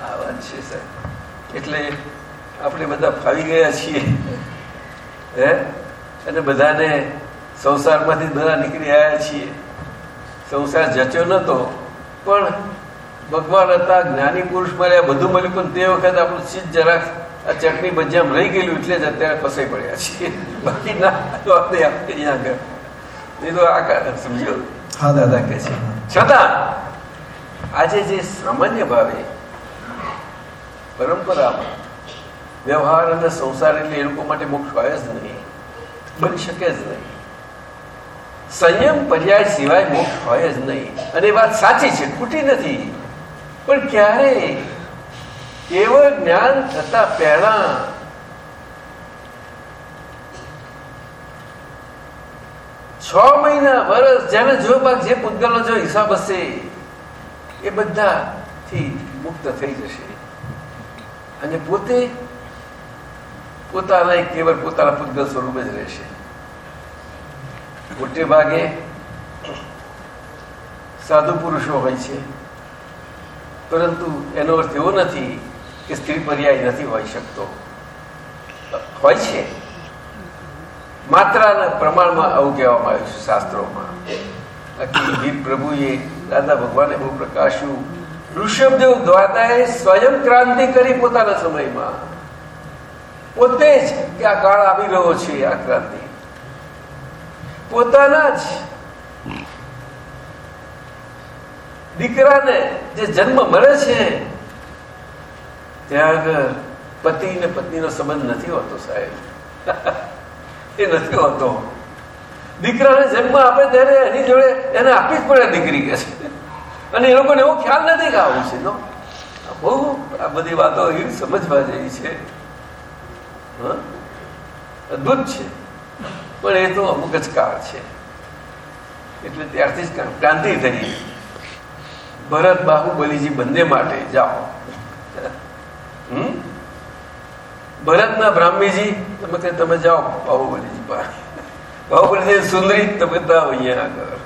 આ વાત છે સાહેબ. એટલે આપણે બધા ફાવી ગયા છીએ. હે? અને બધાને સંસારમાંથી બધા નીકળી આવ્યા છીએ. સંસાર જચ્યો નતો પણ ભગવાન હતા જ્ઞાની પુરુષ મળ્યા બધું મળ્યું પણ તે વખત આપણું ચીજ જરાક આ ચટણી ભજીયામ રહી ગયેલું એટલે જ અત્યારે ફસાઈ પડ્યા છીએ. બાકી ના તો આપણે આપણે આગળ. એ તો આ સમજો. હા દાદા કે છે. છતાં આજે જે સામાન્ય ભાવે પરંપરામાં વ્યવહાર અને સંસાર એટલે એ લોકો માટે મોક્ષ હોય જ નહીં. બની શકે જ નહીં. સંયમ પર્યાય સિવાય મોક્ષ હોય જ નહીં. અને વાત સાચી છે, ખોટી નથી. પણ ક્યારે? કેવળ જ્ઞાન થતા પહેલા છ મહિના વર્ષ જેને જો જે પૂતગલનો જો હિસાબ હશે, એ બધાથી મુક્ત થઈ જશે. અને પોતે પોતાના કેવળ પોતાના પૂતગલ સ્વરૂપે જ રહેશે. મોટે ભાગે સાધુ પુરુષો હોય છે. પરંતુ એનો અર્થ એવો નથી કે સ્ત્રી પર્યાય નથી હોઈ શકતો. હોય છે. માત્રાના પ્રમાણમાં આવું કહેવામાં આવ્યું છે શાસ્ત્રોમાં. ગીત પ્રભુએ દાદા ભગવાને બહુ પ્રકાશ્યું ઋષભદેવ દ્વારદાએ સ્વયં ક્રાંતિ કરી પોતાના સમયમાં. પોતે જ કે આ કાળ આવી રહ્યો છે આ ક્રાંતિ. પોતાના જ દીકરાને જે જન્મ મળે છે, ત્યાં આગળ પતિ ને પત્નીનો સંબંધ નથી હોતો સાહેબ. એ નથી હોતો. દીકરાને જન્મ આપે ત્યારે એની જોડે એને આપવી જ પડે દીકરી કે છે. અને એ લોકોને એવો ખ્યાલ નથી કે આવું છે. તો બહુ આ બધી વાતો એવી સમજવા જેવી છે? અદ્ભુત છે. પણ એ તો અમુક જ કાળ છે. એટલે ત્યારથી જ ક્રાંતિ થઈ. ભરત બાહુબલીજી બંને માટે જાઓ. ભરતના બ્રાહ્મીજી, તમે કે તમે જાઓ બાહુબલીજી બાહુબલીજી સુંદરી, તમે તો અહીંયા આગળ.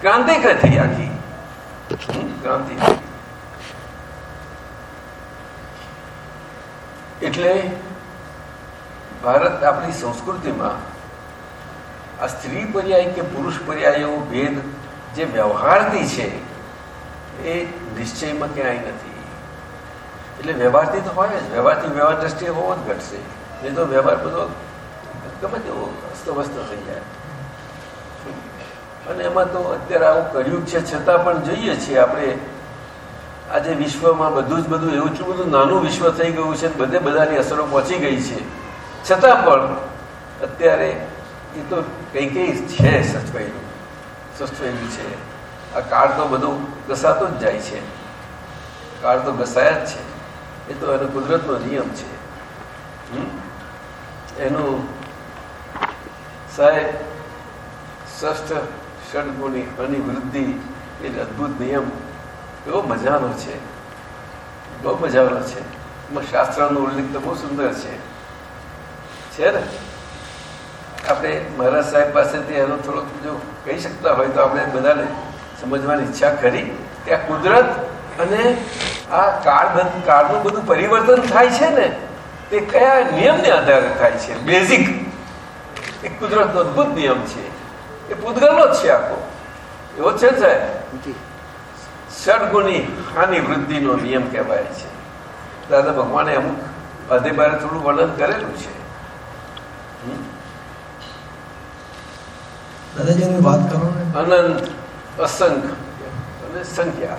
ક્રાંતિ કઈ થઈ આખી? ક્રાંતિ. એટલે ભારત આપણી સંસ્કૃતિમાં આ સ્ત્રી પર્યાય કે પુરુષ પર્યાય એવો ભેદ જે વ્યવહારથી છે, એ નિશ્ચયમાં ક્યાંય નથી. એટલે વ્યવહારથી તો હોય જ. વ્યવહારથી વ્યવહાર દ્રષ્ટિએ હોવો જ ઘટશે. નહીં તો વ્યવહાર બધો ગમે તેવો અસ્તવ્યસ્ત થઈ જાય. અને એમાં તો અત્યારે આવું કર્યું છે, છતાં પણ જોઈએ છીએ આપણે આજે વિશ્વમાં બધું જ બધું એવું છું બધું નાનું વિશ્વ થઈ ગયું છે બધે બધાની અસરો પહોંચી ગઈ છે. છતાં પણ અત્યારે એ તો કંઈ કંઈ છે સચવાયેલું સચવાયેલું છે. આ કાળ તો બધું ઘસાતો જ જાય છે. કાળ તો ઘસાયા જ છે. એ તો એનો કુદરતનો નિયમ છે? એનું સાહેબ ષષ્ઠ ષડગુણી અનિવૃદ્ધિ એ અદભુત નિયમ એવો મજાનો છે. બહુ મજાનો છે. શાસ્ત્રનો ઉલ્લેખ તો બહુ સુંદર છે. છે ને? આપણે મહારાજ સાહેબ પાસેથી એનો થોડોક જો કહી શકતા હોય તો આપણે બધાને સમજવાની ઈચ્છા ખરી કે કુદરત અને આ કાળ કાળનું બધું પરિવર્તન થાય છે ને, તે કયા નિયમને આધારે થાય છે? બેઝિક. એ કુદરતનો અદ્ભુત નિયમ છે. એ પૂતગલનો જ છે આખો. એવો છે સાહેબ? ષડગુણી હાનિ વૃદ્ધિનો નિયમ કહેવાય છે. દાદા ભગવાને અમુક અધે બારે થોડું વર્ણન કરેલું છે. દાદાજીની વાત કરો અનંત અસંખ્ય અને સંખ્યા.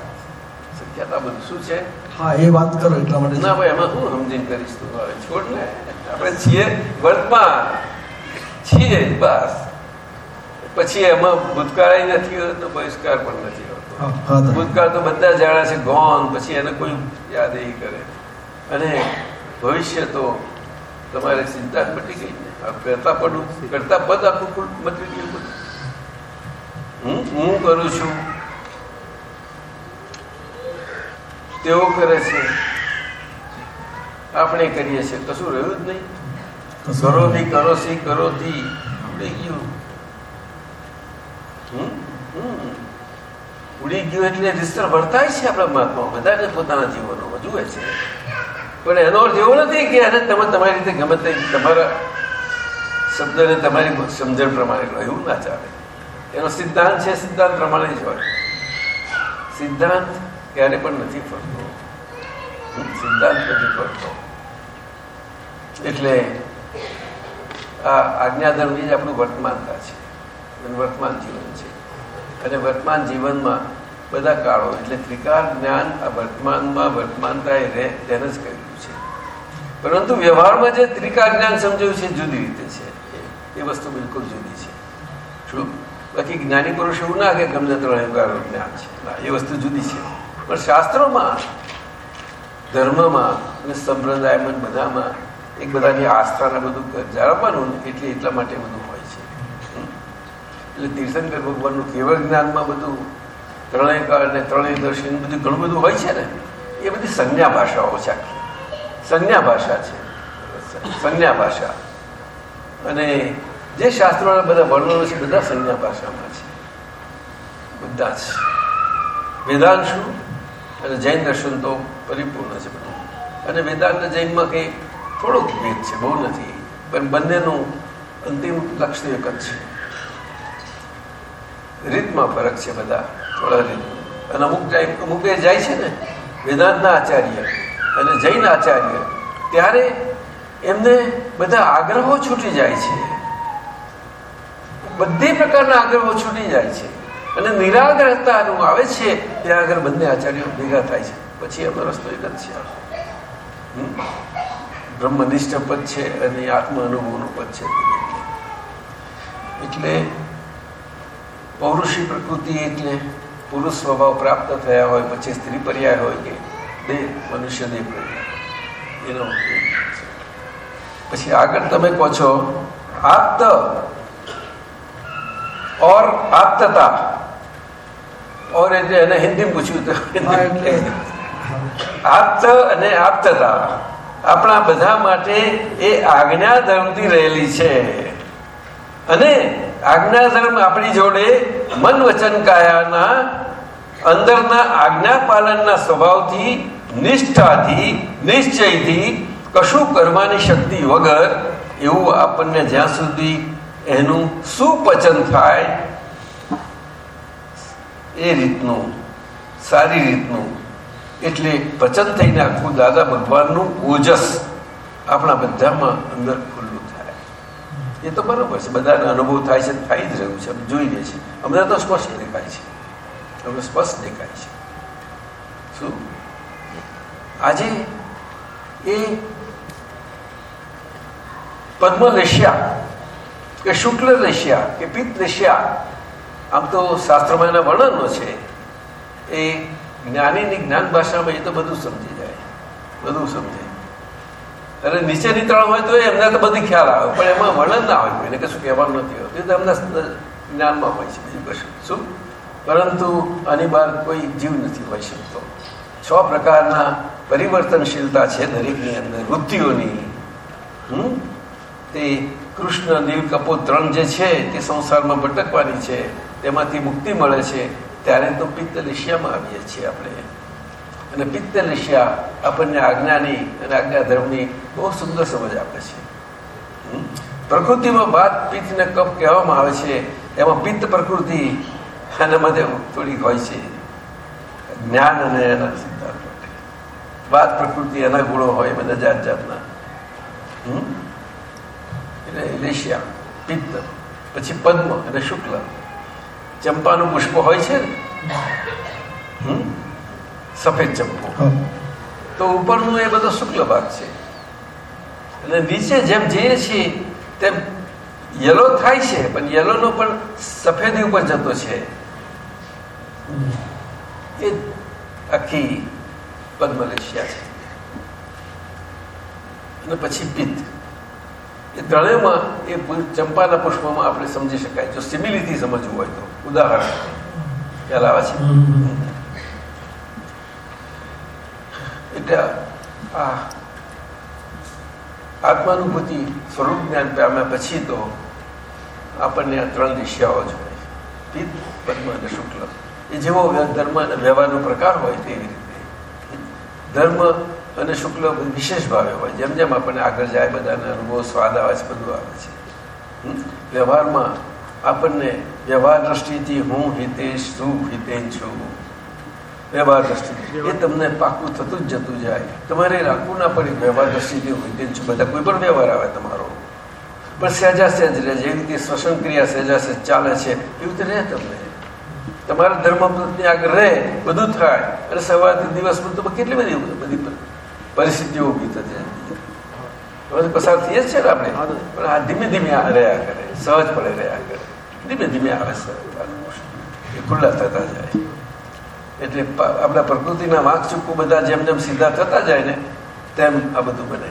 સંખ્યાતા બધું શું છે? હા એ વાત કરો એટલા માટે ના ભાઈ એમાં શું સમજીને કરીશ તું હવે છોડ ને. આપણે છીએ વર્તમાન. છીએ બસ. પછી એમાં ભૂતકાળ નથી તો બહિષ્કાર પણ નથી. ભૂતકાળ તો બધા જાણે છે ગોન પછી એને કોઈ યાદ નહીં કરે. અને ભવિષ્ય તો તમારે ચિંતા મટી ગઈ. કરતા પડું કરતા પદ આખું મટી ગયું બધું. હું હું કરું છું? તેઓ કરે છે. આપણે કરીએ છીએ. કશું રહ્યું જ નહીં. કરો થી કરો સી કરો થી આપણે ગયું. હમ? હમ. ઉડી ગયું એટલે રિસ્ટર વર્તાય છે આપણા મહાત્મા બધાને પોતાના જીવનોમાં જુએ છે પણ એનો અર્થ એવો નથી કે અરે તમે તમારી રીતે ગમે તે તમારા શબ્દને તમારી સમજણ પ્રમાણે લો એવું ના ચાલે એનો સિદ્ધાંત છે સિદ્ધાંત પ્રમાણે જ હોય સિદ્ધાંત ક્યારે પણ નથી ફરતો સિદ્ધાંત નથી ફરતો એટલે આ આજ્ઞાધર્મ જ આપણું વર્તમાનતા છે વર્તમાન જીવન છે અને વર્તમાન જીવનમાં બધા કાળો એટલે ત્રિકાળ જ્ઞાન આ વર્તમાનમાં વર્તમાનતા એ તેને જ કર્યું છે. પરંતુ વ્યવહારમાં જે ત્રિકાળ જ્ઞાન સમજાયું છે, જુદી રીતે છે. એ- વસ્તુ બિલકુલ જુદી છે. શું? બાકી જ્ઞાની પુરુષ એવું ના કે ગમે ત્રણ જ્ઞાન છે. એ વસ્તુ જુદી છે. પણ શાસ્ત્રોમાં, ધર્મમાં અને સંપ્રદાયમાં બધામાં એક બધાની આસ્થાને બધું જાળવવાનું એટલે એટલા માટે બધું. એટલે તીર્થંકર ભગવાનનું કેવળ જ્ઞાનમાં બધું, ત્રણેય કાળ અને ત્રણેય દર્શન, બધું ઘણું બધું હોય છે ને, એ બધી સંજ્ઞા ભાષાઓ છે આખી. સંજ્ઞા ભાષા છે. સંજ્ઞા ભાષા. અને જે શાસ્ત્રોના બધા વર્ણનો છે, બધા સંજ્ઞા ભાષામાં છે. બધા જ. વેદાંત શું અને જૈન દર્શન તો પરિપૂર્ણ છે બધું. અને વેદાંત જૈનમાં કંઈ થોડોક ભેદ છે, બહુ નથી. પણ બંનેનું અંતિમ લક્ષ્ય એક જ છે. રીતમાં ફરક છે બધા, થોડા રીત. અને અમુક ટાઈમ અમુક જાય છે ને, વેદાંતના આચાર્ય અને જૈન આચાર્ય, ત્યારે એમને બધા આગ્રહો છૂટી જાય છે. બધી પ્રકારના આગ્રહો છૂટી જાય છે. અને નિરાગ્રહતાનું આવે છે, ત્યાં આગળ બંને આચાર્યો ભેગા થાય છે. પછી એમનો રસ્તો એક જ છે હમ? બ્રહ્મનિષ્ઠ પદ છે અને આત્મ અનુભવનું પદ છે. એટલે પૌરુષી પ્રકૃતિ એટલે પુરુષ સ્વભાવ પ્રાપ્ત થયા હોય પછી સ્ત્રી પર્યાય હોય કે દેહ મનુષ્ય દેહ પર્યાય. એનો પછી આગળ તમે કહો છો આપ્ત ઓર આપ્તતા. ઓર એટલે એને હિન્દી પૂછ્યું તો એટલે. આપ્ત અને આપ્તતા. આપણા બધા માટે એ આજ્ઞા ધર્મથી રહેલી છે. અને આજ્ઞા ધર્મ આપણી જોડે મન વચન કાયાના અંદરના આજ્ઞા પાલનના સ્વભાવથી, નિષ્ઠાથી, નિશ્ચયથી કશું કરવાની શક્તિ વગર એવું આપણને જ્યાં સુધી એનું સુપચન થાય, એ રીતનું, સારી રીતનું, એટલે પચન થઈને આખું દાદા ભગવાનનું ઓજસ આપણા બધામાં અંદર એ તો બરોબર છે. બધાને અનુભવ થાય છે થાય જ રહ્યું છે. જોઈ લે છે અમને તો સ્પષ્ટ દેખાય છે. અમને સ્પષ્ટ દેખાય છે. શું? આજે એ પદ્મ લેશિયા કે શુક્લ રશિયા, કે પિત્ત લેશિયા આમ તો શાસ્ત્રમાં એના વર્ણનો છે. એ જ્ઞાનીની જ્ઞાન ભાષામાં એ તો બધું સમજી જાય. બધું સમજે અને નીચે નીતળ હોય તો એમને તો બધી ખ્યાલ આવે. પણ એમાં વર્ણન ના હોય. એને કશું કહેવાનું નથી હોતું. તો એમના જ્ઞાનમાં હોય છે બીજું કશું. શું? પરંતુ આની બહાર કોઈ જીવ નથી હોઈ શકતો. છ પ્રકારના પરિવર્તનશીલતા છે દરેકની અંદર. વૃત્તિઓની. હમ? તે કૃષ્ણ, નીલ, કપૂર ત્રણ જે છે તે સંસારમાં ભટકવાની છે. તેમાંથી મુક્તિ મળે છે. ત્યારે તો પિત્ત લેશિયામાં આવીએ છીએ આપણે. અને પિત્ત લેશિયા આપણને આજ્ઞાની અને આજ્ઞા ધર્મની બહુ સુંદર સમજ આપે છે? પ્રકૃતિમાં વાત પિત્ત ને કપ કહેવામાં આવે છે. એમાં પિત્ત પ્રકૃતિ આના માટે થોડીક હોય છે. જ્ઞાન અને એના સિદ્ધાંત વાત પ્રકૃતિ એના ગુણો હોય બધા જાત જાતના? એટલે લેશિયા પિત્ત પછી પદ્મ અને શુક્લ. ચંપાનું પુષ્પ હોય છે ને? હમ? સફેદ ચંપો. તો ઉપરનું એ બધો શુક્લ ભાગ છે. અને નીચે જેમ જઈએ છીએ તેમ યલો થાય છે પણ યલોનો પણ સફેદી ઉપર જતો છે. એ આખી પદ્મલેશિયા છે. અને પછી પિત્ત. એ ત્રણેયમાં એ ચંપાના પુષ્પમાં આપણે સમજી શકાય. જો સિમિલીથી સમજવું હોય તો ઉદાહરણ. ખ્યાલ આવે છે? એટલે આ આત્માનુભૂતિ સ્વરૂપ જ્ઞાન પામ્યા પછી તો આપણને આ ત્રણ દિશાઓ જ હોય પિત્ત પદ્મ અને શુક્લ. એ જેવો ધર્મ અને વ્યવહારનો પ્રકાર હોય તેવી રીતે. ધર્મ અને શુક્લ વિશેષ ભાવે હોય. જેમ જેમ આપણને આગળ જાય, બધાને અનુભવ, સ્વાદ આવે છે બધું આવે છે? વ્યવહારમાં આપણને વ્યવહાર દ્રષ્ટિથી હું હિતેશ તું હિતેન છું. વ્યવહાર દ્રષ્ટિ. એ તમને પાકું થતું જ જતું જાય. તમારે રાખવું ના પડે વ્યવહાર દ્રષ્ટિ જે હોય છું બધા કોઈ પણ વ્યવહાર આવે તમારો. પણ સહેજા સહેજ રહે જેવી રીતે શ્વસન ક્રિયા સહેજા સહેજ ચાલે છે. એવી રીતે રહે તમને. તમારા ધર્મપત્ની આગળ રહે બધું થાય. અને સવારથી દિવસ તો કેટલી બધી બધી પરિસ્થિતિઓ ઊભી થતી પસાર થઈએ જ છે ને આપણે. પણ આ ધીમે ધીમે રહ્યા કરે. સહજ પડે રહ્યા કરે. ધીમે ધીમે આવે એ ખુલ્લા થતા જાય. એટલે આપણા પ્રકૃતિના વાંક ચૂકવું બધા જેમ જેમ સીધા થતા જાય ને તેમ આ બધું બને?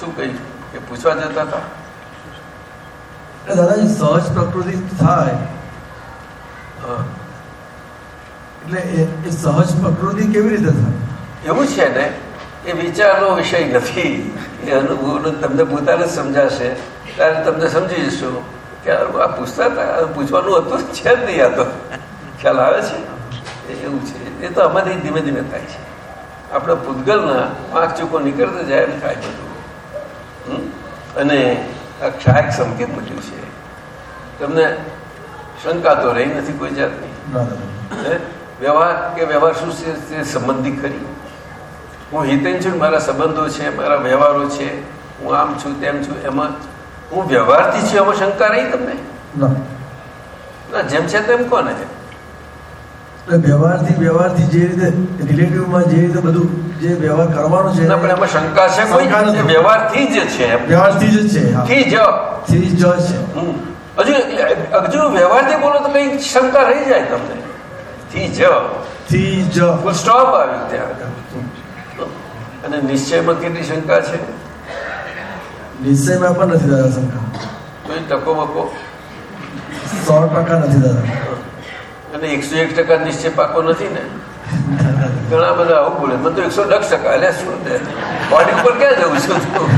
શું કહ્યું? કે પૂછવા જતા હતા? દાદાજી સહજ પ્રકૃતિ થાય. એટલે એ સહજ પ્રકૃતિ કેવી રીતે થાય? એવું છે ને એ વિચારનો વિષય નથી. એ અનુભવ તમને પોતાને સમજાશે. ત્યારે તમને સમજી જશો કે આ પૂછતા હતા પૂછવાનું હતું છે જ નહીં આ તો. ખ્યાલ આવે છે? એવું છે? એ તો આમાંથી ધીમે ધીમે થાય છે. આપણા ભૂતગલના પાંચ ચૂકો નીકળતા જાય એમ થાય બધું. અને આ ક્ષાયક સંકેત મળ્યું છે. તમને શંકા તો રહી નથી કોઈ જાતની? વ્યવહાર કે વ્યવહાર શું છે? તે સંબંધી ખરી. હું હિતેન છું મારા સંબંધો છે મારા વ્યવહારો છે હું આમ છું તેમ છું એમાં હું વ્યવહારથી છું એમાં શંકા રહી તમને? ના. જેમ છે તેમ કોને? એટલે વ્યવહારથી વ્યવહારથી જે રીતે રિલેટિવમાં જે રીતે બધું જે વ્યવહાર કરવાનો છે પણ એમાં શંકા છે કોઈ. વ્યવહારથી જ છે વ્યવહારથી જ છે થી જ. થી જ છે. હજુ હજુ વ્યવહારથી બોલો તો કઈ શંકા રહી જાય તમને. થી જ. થી જ. ફૂલ સ્ટોપ આવ્યું ત્યાં. અને નિશ્ચયમાં કેટલી શંકા છે? નિશ્ચયમાં પણ નથી દાદા શંકા. કોઈ ટકો બકો. સો ટકા નથી દાદા. અને એકસો એક ટકા નિશ્ચય પાકો નથી ને. ઘણા બધા આવું બોલે મને તો એકસો દસ ટકા એટલે શું બોડી ઉપર ક્યાં જવું છું તું?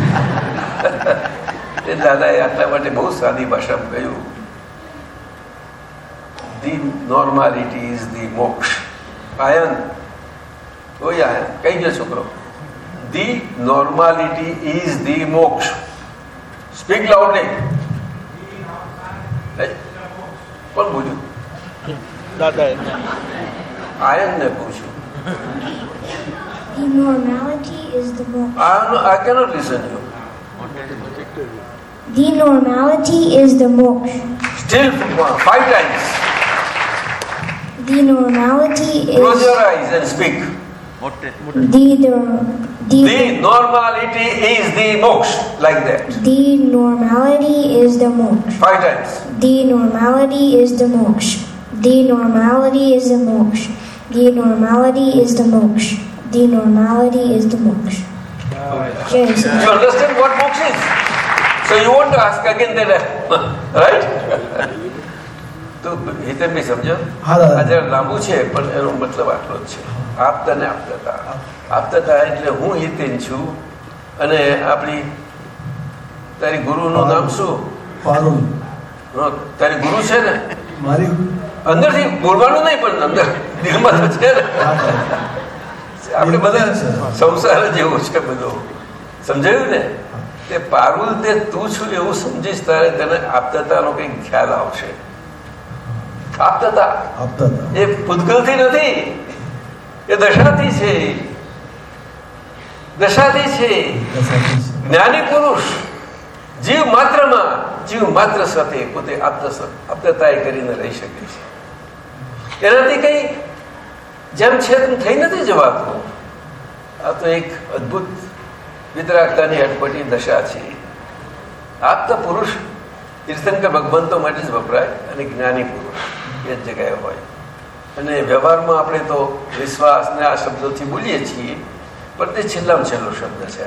એ દાદાએ આટલા માટે બહુ સાદી ભાષામાં કહ્યું the normality is the moksha. Ion કોઈ આયન કઈ ગયો છોકરો the normality is the moksha. Speak loudly કોણ બોલ્યું? દાદા આયનને પૂછ્યું The normality is the moksha. I, I cannot listen you. The normality is the moksha. Still five times. The normality Close is your eyes and speak. the the The the, normality is the moksha, like that. the normality is the moksha. Five times. The normality is the moksha. The normality is the moksha. The normality is the moksha. The normality is the moksha. Jai Sri. You understand what moksha is? So you want to ask again that, right? તો હિતે હિતેનભાઈ સમજો હા, દાદા. આ જરા લાંબુ છે પણ એનો મતલબ આટલો જ છે આપતા ને આપતા આપતા એટલે હું હિતેન છું અને આપણી તારી ગુરુનું નામ શું તારી ગુરુ છે ને મારી અંદરથી બોલવાનું નહીં પણ અંદર દિલમાં તો છે. આપણે બધા સંસાર જેવું છે બધું. સમજાયું ને? તે પારુલ તે તું છું એવું સમજીશ તારે તને આપતતાનો કંઈક ખ્યાલ આવશે. આપતતા. એ પૂતગલથી નથી. એ દશાથી છે. દશાથી છે. જ્ઞાની પુરુષ જીવ માત્રમાં જીવ માત્ર સાથે પોતે આપતા આપતતાએ કરીને રહી શકે છે. એનાથી કઈ જેમ છે તેમ થઈ નથી જવાતું, આ તો એક અદ્ભુત વિતરાગતાની અટપટી દશા છે. આપત પુરુષ, તીર્થંકર ભગવંતો માટે જ વપરાય અને જ્ઞાની પુરુષ, એ જ જગ્યાએ હોય. અને વ્યવહારમાં આપણે તો વિશ્વાસને આ શબ્દોથી બોલીએ છીએ, પણ તે છેલ્લામાં છેલ્લો શબ્દ છે.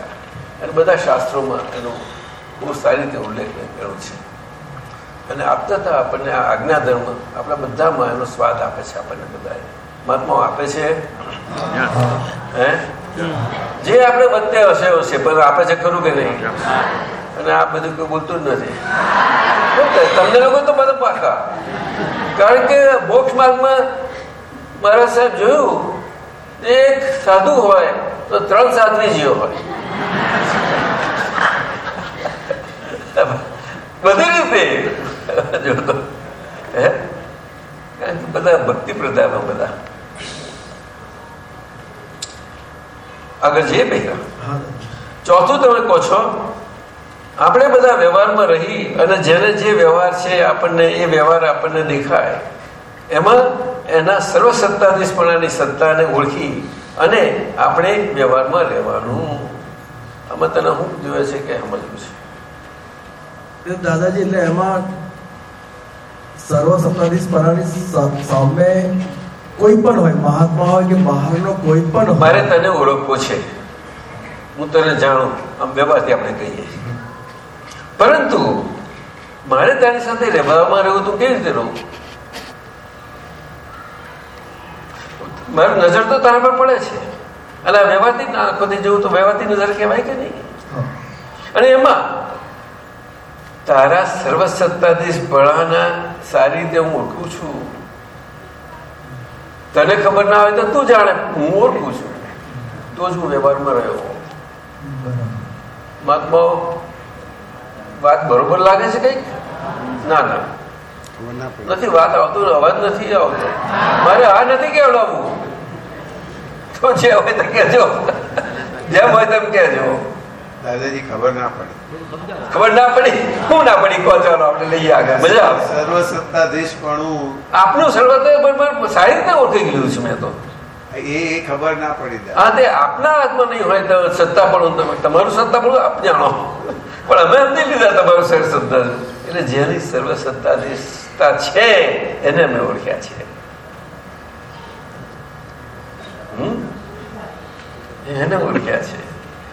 અને બધા શાસ્ત્રોમાં એનો બહુ સારી રીતે ઉલ્લેખ કર્યો છે. અને આપતા હતા આપણને આજ્ઞા ધર્મ આપણા બધામાં એનો સ્વાદ આપે છે આપણને બધાએ. મહાત્મા આપે છે? હે? જે આપણે બધે હશે હશે પણ આપે છે ખરું કે નહીં? અને આ બધું કોઈ બોલતું જ નથી. તમને લોકો તો બધા પાકા. કારણ કે મોક્ષ માર્ગમાં મહારાજ સાહેબ જોયું, એક સાધુ હોય તો ત્રણ સાધ્વીજીઓ હોય. બધી રીતે. બધા ભક્તિ પ્રધાનો બધા આગળ જઈએ ભાઈ ચોથું તમે કહો છો, આપણે બધા વ્યવહારમાં રહી અને જેને જે વ્યવહાર છે આપણને, એ વ્યવહાર આપણને દેખાય. એમાં એના સર્વસત્તાધીશપણાની સત્તાને ઓળખી અને આપણે વ્યવહારમાં રહેવાનું. આમાં તને શું જોઈએ છે કે સમજવું છે? દાદાજી, એટલે એમાં સર્વ સત્તાધીશ પરાની સામે કોઈ પણ હોય મહાત્મા હોય કે બહારનો કોઈ પણ મારે તને ઓળખવો છે. હું તને જાણું આમ વ્યવહારથી આપણે કહીએ પરંતુ મારે તારી સાથે રહેવામાં રહેવું તું કેવી રીતે રહું? મારી નજર તો તારા પર પડે છે. અને વ્યવહારથી આંખોથી જવું તો વ્યવહારથી નજર કહેવાય કે નહીં? અને એમાં તારા સર્વસત્તાધીશ પળાના સારી રીતે હું ઓળખું છું. તને ખબર ના હોય તો તું જાણે, હું ઓળખું છું. તો જ હું વ્યવહારમાં રહ્યો. મહાત્માઓ વાત બરોબર લાગે છે કંઈક? ના ના. નથી, વાત આવતું અવાજ નથી આવતો. મારે આ નથી કેવડાવવું તો જે હોય તો કેજો. જેમ હોય તેમ કહેજો દાદાજી ખબર ના પડી. ખબર ના પડી? શું ના પડી? કહો ચાલો આપણે લઈએ આગળ. મજા આવે. સર્વસત્તાધીશપણું. આપનું બરાબર સારી રીતે ઓળખી ગયું છું મેં તો. એ ખબર ના પડી. હા તે આપના હાથમાં નહીં હોય તો સત્તા પણ તમે તમારું સત્તા પણ આપ જાણો. પણ અમે સમજી લીધા તમારું સર સત્તા. એટલે જેની સર્વ સત્તાધીશતા છે એને અમે ઓળખ્યા છે? એને ઓળખ્યા છે.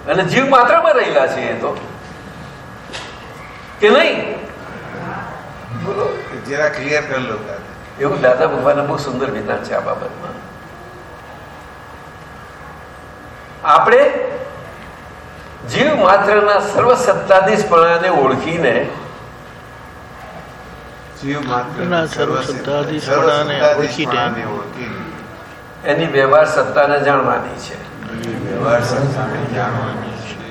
અને જીવ માત્રમાં રહેલા છે એ તો. કે નહીં? બોલો જરા ક્લિયર કરી લો એવું દાદા ભગવાન બહુ સુંદર વિધાન છે આ બાબતમાં. આપણે જીવ માત્રના સર્વ સત્તાધીશપણાને ઓળખીને જીવ માત્ર ના સર્વસત્તાધીશપણાને સર્વસત્તાધીશપણાને ઓળખીને. એની વ્યવહાર સત્તાને જાણવાની છે. વ્યવહાર સત્તાને જાણવાની છે.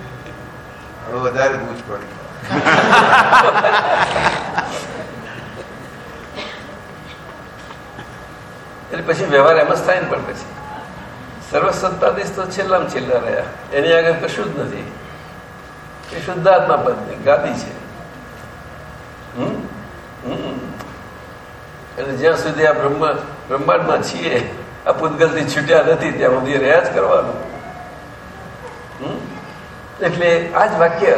હવે વધારે બૂझ પડી એટલે પછી વ્યવહાર એમ જ થાય ને પણ પછી સર્વ સત્તાધીશ તો છેલ્લામાં છેલ્લા રહ્યા એની આગળ કશું જ નથી એ શુદ્ધાત્મા પદની ગાદી છે. અને જ્યાં સુધી આ બ્રહ્મ બ્રહ્માંડમાં છીએ, આ પૂતગલથી છૂટ્યા નથી, ત્યાં સુધી રહ્યા જ કરવાનું? એટલે આ જ વાક્ય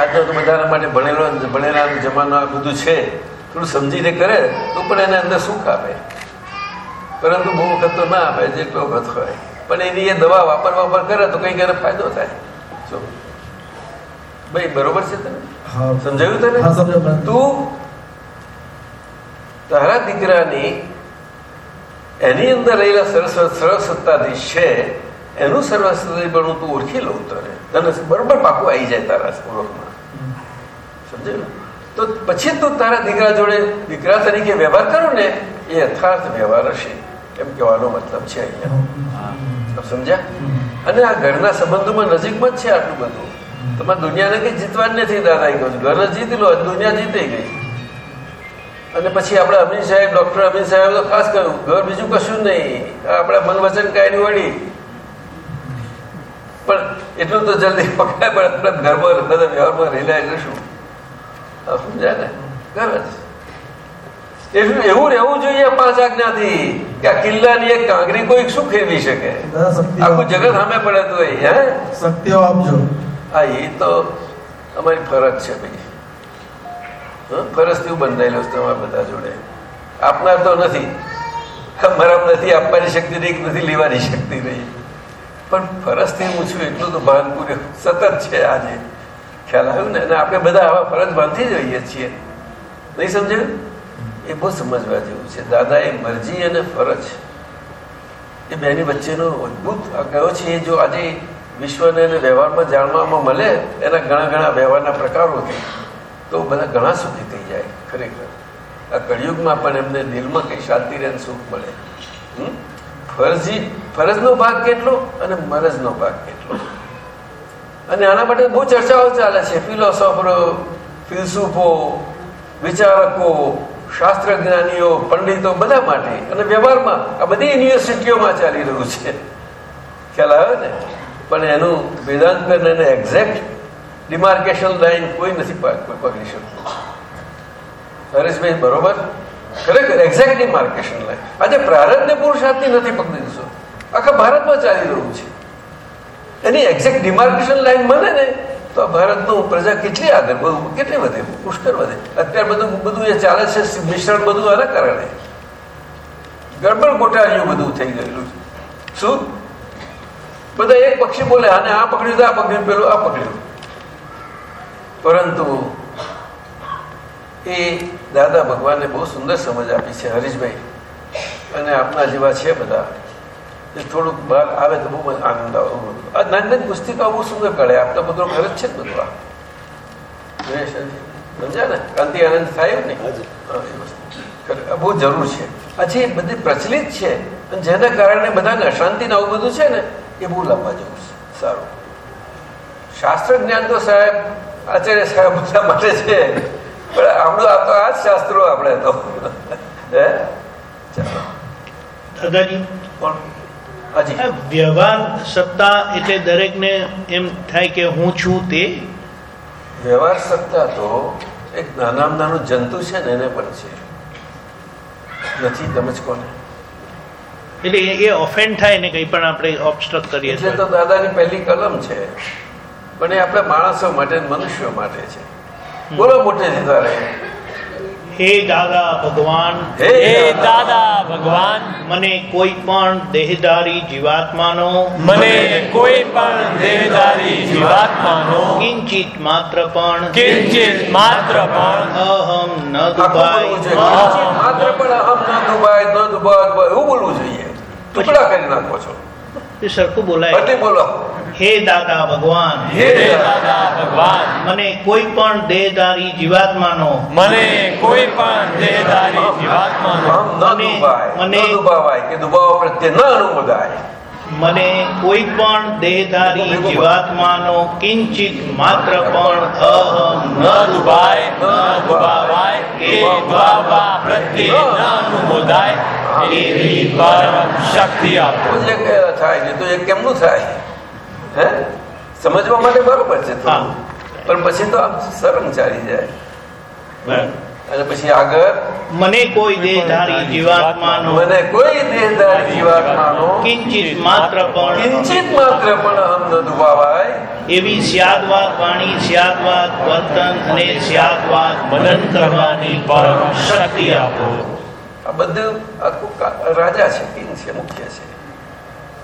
આજનો તો બધાના માટે ભણેલો ભણેલા જમાનો આ બધું છે. થોડું સમજીને કરે તો પણ એને અંદર સુખ આપે પરંતુ બહુ વખત તો ના આપે જેટલો વખત હોય. પણ એની એ દવા વાપર વાપર કરે તો કંઈક એને ફાયદો થાય. જો ભાઈ બરોબર છે તને? સમજાયું તને. તું તારા દીકરાની એની અંદર રહેલા સરસ સરસ સત્તાધીશ છે. એનું સર્વસ્વતાપણું તું ઓળખી લઉં તને. તને બરોબર પાકું આવી જાય તારા ઓળખમાં. સમજાયું તો પછી તું તારા દીકરા જોડે દીકરા તરીકે વ્યવહાર કરો ને, એ યથાર્થ વ્યવહાર હશે. એમ કહેવાનો મતલબ છે અહીંયા. સમજ્યા? અને આ ઘરના સંબંધોમાં નજીકમાં જ છે આટલું બધું. તમારે દુનિયાને કઈ જીતવાની નથી દાદા ઘર જીતી લો દુનિયા જીતી ગઈ. અને પછી આપણે અમિત સાહેબ, ડોક્ટર અમિત સાહેબ તો ખાસ કહ્યું, ઘર બીજું કશું નહીં. આપણા મન વચન કાયની વળી. પણ એટલું તો જલ્દી પકડાય પણ આપણા ઘરમાં બધા વ્યવહારમાં રહેલા એટલે શું સમજાય ને? ઘર એટલું એવું રહેવું જોઈએ પાંચ આજ્ઞાથી કે આ કિલ્લાની એક કાંકરી કોઈ શું ફેરવી શકે? આખું જગત સામે પડે તો હે? શક્તિઓ આપજો હા એ તો અમારી ફરજ છે ભાઈ. ફરજ ફરજથી બંધાયેલો છે તમારા બધા જોડે. આપનાર તો નથી. મારા નથી આપવાની શક્તિ નહીં નથી લેવાની શક્તિ નહીં. પણ ફરજથી હું છું એટલું તો ભાન પૂર્યું સતત છે આજે. ખ્યાલ આવ્યો ને? અને આપણે બધા આવા ફરજ બાંધી જ રહીએ છીએ. નહીં સમજાયું? એ બહુ સમજવા જેવું છે. દાદા એ મરજી અને ફરજ. એ બેની વચ્ચેનો અદભુત કયો છે એ જો આજે વિશ્વને એને વ્યવહારમાં જાણવામાં મળે, એના ઘણા ઘણા વ્યવહારના પ્રકારોથી તો બધા ઘણા સુખી થઈ જાય ખરેખર. આ કળિયુગમાં પણ એમને દિલમાં કઈ શાંતિ રહે સુખ મળે. હમ? ફરજી, ફરજનો ભાગ કેટલો અને મરજનો ભાગ કેટલો? અને આના માટે બહુ ચર્ચાઓ ચાલે છે. ફિલોસોફરો, ફિલસુફો, વિચારકો શાસ્ત્ર જ્ઞાનીઓ પંડિતો બધા માટે અને વ્યવહારમાં આ બધી યુનિવર્સિટીઓમાં ચાલી રહ્યું છે. ખ્યાલ આવે ને? પણ એનું વેદાંત અને એને એક્ઝેક્ટ ડિમાર્કેશન લાઈન કોઈ નથી પક- પકડી શકતું. હરેશભાઈ, બરોબર? ખરેખર એક્ઝેક્ટ ડિમાર્કેશન લાઈન આજે પ્રારંભને પુરુષાર્થની નથી પકડી દઈશું આખા ભારતમાં ચાલી રહ્યું છે. એની એક્ઝેક્ટ ડિમાર્કેશન લાઈન બને ને, તો ભારતનું પ્રજા કેટલી આગળ બધું કેટલી વધે? પુષ્કળ વધે. અત્યારે બધું બધું એ ચાલે છે, મિશ્રણ બધું આના કારણે. ગડબડ ગોટાળિયું બધું થઈ ગયેલું છે. શું? બધા એક પક્ષી બોલે, આને આ પકડ્યું આ પકડ્યું, પેલું આ પકડ્યું. પરંતુ એ દાદા ભગવાને બહુ સુંદર સમજ આપી છે હરીશભાઈ. અને આપના જેવા છે બધા. એ થોડુંક બહાર આવે તો બહુ આનંદ આવે. બધું. આ નાની નાની પુસ્તિકાઓ બહુ સુંદર કાઢે. આપણો બધો જ છે ને બધું આ. સમજ્યા ને? કાંતિ આનંદ થાય ને બહુ જરૂર છે. આજે એ બધી પ્રચલિત છે અને જેના કારણે બધાને અશાંતિ આવું બધું છે ને એ બહુ લાંબા જવું છે. સારું. શાસ્ત્ર જ્ઞાન તો સાહેબ આચાર્ય સાહેબ બધા માટે છે. પણ આપણું આ તો આ જ શાસ્ત્રો આપણે તો. હે? ચાલો. દાદાજી વ્યવહાર સત્તા એટલે દરેકને એમ થાય કે હું છું તે? વ્યવહાર સત્તા તો એક નાનામાં નાનું જંતુ છે ને એને પણ છે. નથી તમે કોને. એટલે એ- ઓફેન્ડ થાય ને કંઈ પણ આપણે ઓબસ્ટ્રક કરીએ એટલે તો. તો દાદાની પહેલી કલમ છે. પણ એ આપણે માણસો માટે મનુષ્યો માટે છે. બોલો મોટે તારે હે દાદા ભગવાન હે દાદા. ભગવાન. મને કોઈ પણ દેહધારી જીવાત્માનો મને કોઈ પણ દેહધારી જીવાત્માનો કિંચિત માત્ર પણ કિંચિત માત્ર પણ અહમ ન આખું બોલવું જોઈએ. દુભાય માત્ર પણ અહમ ન દુભાય ન દુબાય દુબાય એવું બોલવું જોઈએ. ટુકડા કરી નાખો છો. એ સરખું બોલાય. એટલે બોલો. હે દાદા ભગવાન. હે દાદા ભગવાન. મને કોઈ પણ દેહધારી જીવાત્માનો મને કોઈ પણ દેહધારી જીવાત્માનો ન મને- કે પ્રત્યે ન અનુમોદાય મને કોઈ પણ દેહધારી જીવાત્માનો કિંચિત માત્ર પણ અહમ ન દુબાય ન કે દુબાવા પ્રત્યે ન અનુમોદાય એવી પરમ શક્તિ આપો. તો થાય તો એ કેમનું થાય? હે? સમજવા માટે બરોબર છે પણ પછી તો શરમ ચાલી જાય. બરાબર. અને પછી આગળ? મને કોઈ દેહધારી જીવાત્માનો મને કોઈ દેહધારી જીવાત્માનો કિંચિત માત્ર પણ કિંચિત માત્ર પણ અહમ ન દુભાવાય એવી સ્યાદવાદ વાણી સ્યાદવાદ વર્તન અને સ્યાદવાદ મનન કરવાની પરમ શક્તિ આપો. આ બધું આખું રાજા છે કિંગ છે મુખ્ય છે.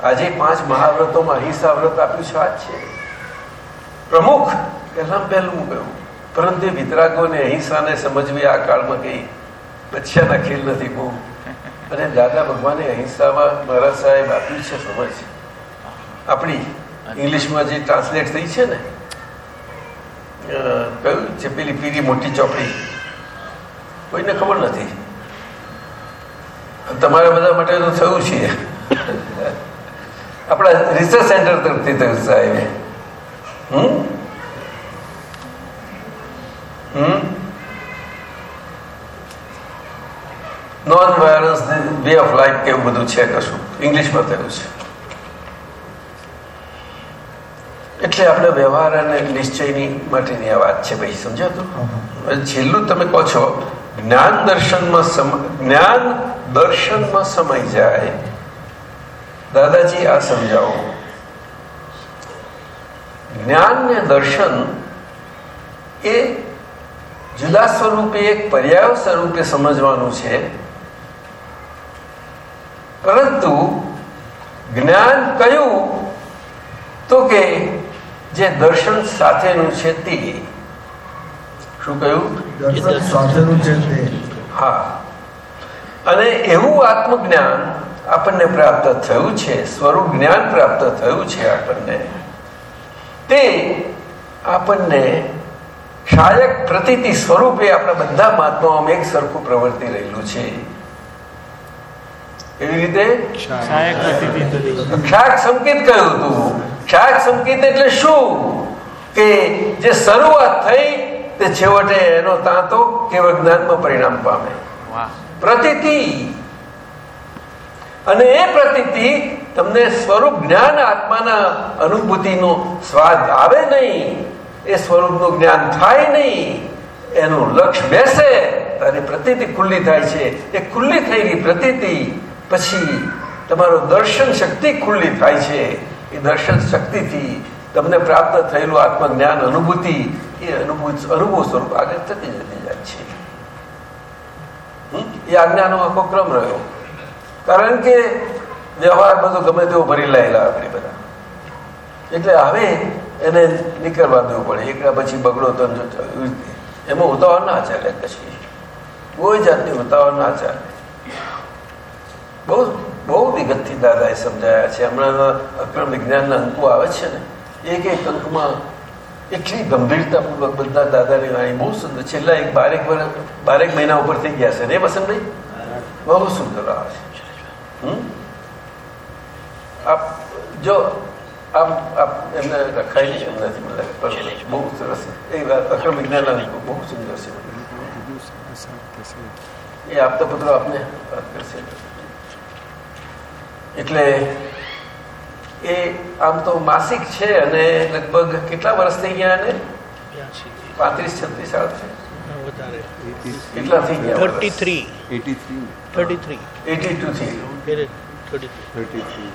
આજે પાંચ મહાવ્રતોમાં અહિંસા વ્રત આપ્યું છે, આ છે. પ્રમુખ પહેલાં પહેલું કહ્યું પરંતુ એ વિતરાગોને અહિંસાને સમજવી આ કાળમાં કઈ પછીના ખેલ નથી બહુ. અને દાદા ભગવાને અહિંસામાં મહારાજ સાહેબ આપ્યું છે, સમજ. આપણી ઇંગ્લિશમાં જે ટ્રાન્સલેટ થઈ છે ને કયું? છે પેલી પીરી મોટી ચોપડી. કોઈને ખબર નથી. તમારા બધા માટે તો થયું છે. આપણા રિસર્ચ સેન્ટર તરફથી થયું સાહેબ હમ? હમ? Non violence way of life કે એવું બધું છે કશું? ઇંગ્લિશમાં થયું છે. એટલે આપણે વ્યવહાર અને નિશ્ચયની માટેની આ વાત છે ભાઈ સમજાતું છેલ્લું તમે કહો છો જ્ઞાન દર્શનમાં જ્ઞાન દર્શનમાં સમય જાય. દાદાજી આ સમજાવો. જ્ઞાન ને દર્શન એ જુદા સ્વરૂપે એક પર્યાય સ્વરૂપે સમજવાનું છે. પરંતુ જ્ઞાન કયું તો કે જે દર્શન સાથેનું છે તે. શું કહ્યું? દર્શન સાથેનું છે તે. હા. અને એવું આત્મજ્ઞાન આપણને પ્રાપ્ત થયું છે સ્વરૂપ જ્ઞાન પ્રાપ્ત થયું છે આપણને. તે આપણને સહાયક પ્રતીતિ સ્વરૂપે આપણા બધા મહાત્માઓમાં એક સરખું પ્રવર્તી રહેલું છે. એવી રીતે ક્ષાક સંકેત કહ્યું હતું. ક્ષાક સંકેત એટલે શું? કે જે શરૂઆત થઈ તે છેવટે એનો તાંતો કેવળ જ્ઞાનમાં પરિણામ પામે. પ્રતીતિ અને એ પ્રતીતિ તમને સ્વરૂપ જ્ઞાન આત્માના અનુભૂતિનો સ્વાદ આવે નહીં. એ સ્વરૂપનું જ્ઞાન થાય નહીં. એનું લક્ષ્ય બેસે પ્રતીતિ ખુલ્લી થાય છે. એ ખુલ્લી થયેલી પ્રતિતિ પછી તમારો દર્શન શક્તિ ખુલ્લી થાય છે. એ દર્શન શક્તિથી તમને પ્રાપ્ત થયેલું આત્મજ્ઞાન અનુભૂતિ, એ અનુભૂત અનુભવ સ્વરૂપ આગળ થતી જતી જાય છે? એ આજ્ઞાનો આખો ક્રમ રહ્યો. કારણ કે વ્યવહાર બધો ગમે તેવો ભરી લાયેલા આપણે બધા. એટલે હવે એને નીકળવા દેવું પડે. એકડા પછી બગડો તો. એમાં ઉતાવળ ના ચાલે પછી કોઈ જાતની ઉતાવળ ના ચાલે. બહુ બહુ વિગતથી દાદાએ સમજાયા છે. હમણાં અક્રમ વિજ્ઞાનના અંકો આવે છે ને. એક એક અંકમાં એટલી ગંભીરતાપૂર્વક બધા દાદાની વાણી બહુ સુંદર. છેલ્લા એક બારેક વર્ષ બારેક મહિના ઉપર થઈ ગયા છે. ને વસંતભાઈ બહુ સુંદર આવે છે? આપ જો આપ આપ એમને રખાય નહીં એમ નથી મને પણ બહુ સરસ એ વાત અક્રમ વિજ્ઞાનના બહુ સુંદર છે. એ આપતા પુત્રો આપને વાત કરશે. એટલે એ આમ તો માસિક છે અને લગભગ કેટલા વર્ષ થઈ ગયા અને પાંત્રીસ છત્રીસ સાલ છે. વધારે. કેટલા થઈ ગયા thirty three 83 thirty three eighty two થી. થર્ટી થ્રી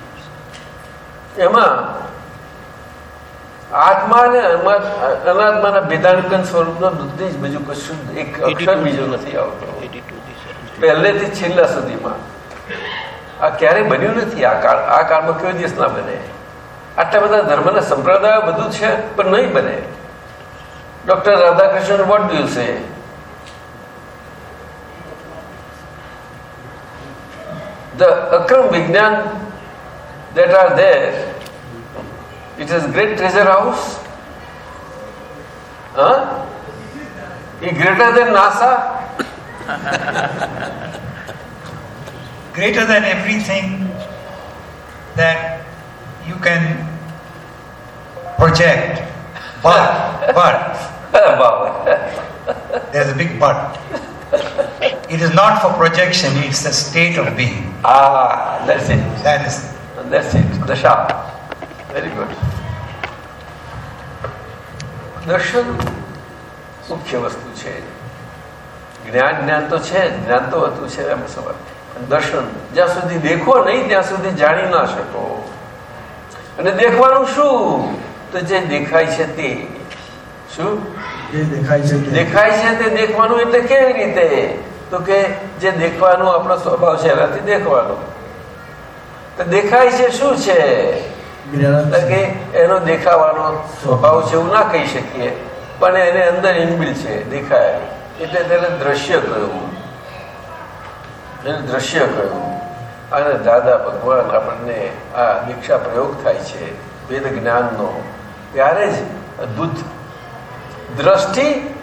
33 એમાં આત્મા અને અનાત્મા- અનાત્માના ભેદાંકન સ્વરૂપનો બુદ્ધિ જ બીજું કશું એક અક્ષર બીજો નથી આવતો. પહેલેથી છેલ્લા સુધીમાં. આ ક્યારે બન્યું નથી? આ કાળ આ કાળમાં કયો દિવસ ના બને? આટલા બધા ધર્મના સંપ્રદાયો બધું છે પણ નહીં બને. Doctor Radhakrishna what do say the akram vignan that are there it is great treasure house huh? Is greater than nasa greater than everything that you can project. But, but, there's a big but. It is not for projection, it's a state of being. ah that's it. That is, That's it, દશા Very good. દર્શન મુખ્ય વસ્તુ છે જ્ઞાન જ્ઞાન તો છે જ્ઞાન તો હતું છે એમ સવાલ પણ દર્શન જ્યાં સુધી દેખો નહીં ત્યાં સુધી જાણી ના શકો. અને દેખવાનું શું? તો જે દેખાય છે તે. શું? દેખાય છે દેખાય છે તે દેખવાનું એટલે કેવી રીતે? તો કે જે દેખવાનું આપણો સ્વભાવ છે એનાથી દેખવાનું. તો દેખાય છે શું છે? કે એનો દેખાવાનો સ્વભાવ છે એવું ના કહી શકીએ પણ એને અંદર ઇનબિલ છે દેખાય. એટલે તેને દ્રશ્ય કહ્યું. એને દ્રશ્ય કહ્યું. અને દાદા ભગવાન આપણને આ દીક્ષા પ્રયોગ થાય છે વેદ જ્ઞાનનો. ત્યારે જ અદ્ભુત દ્રષ્ટિ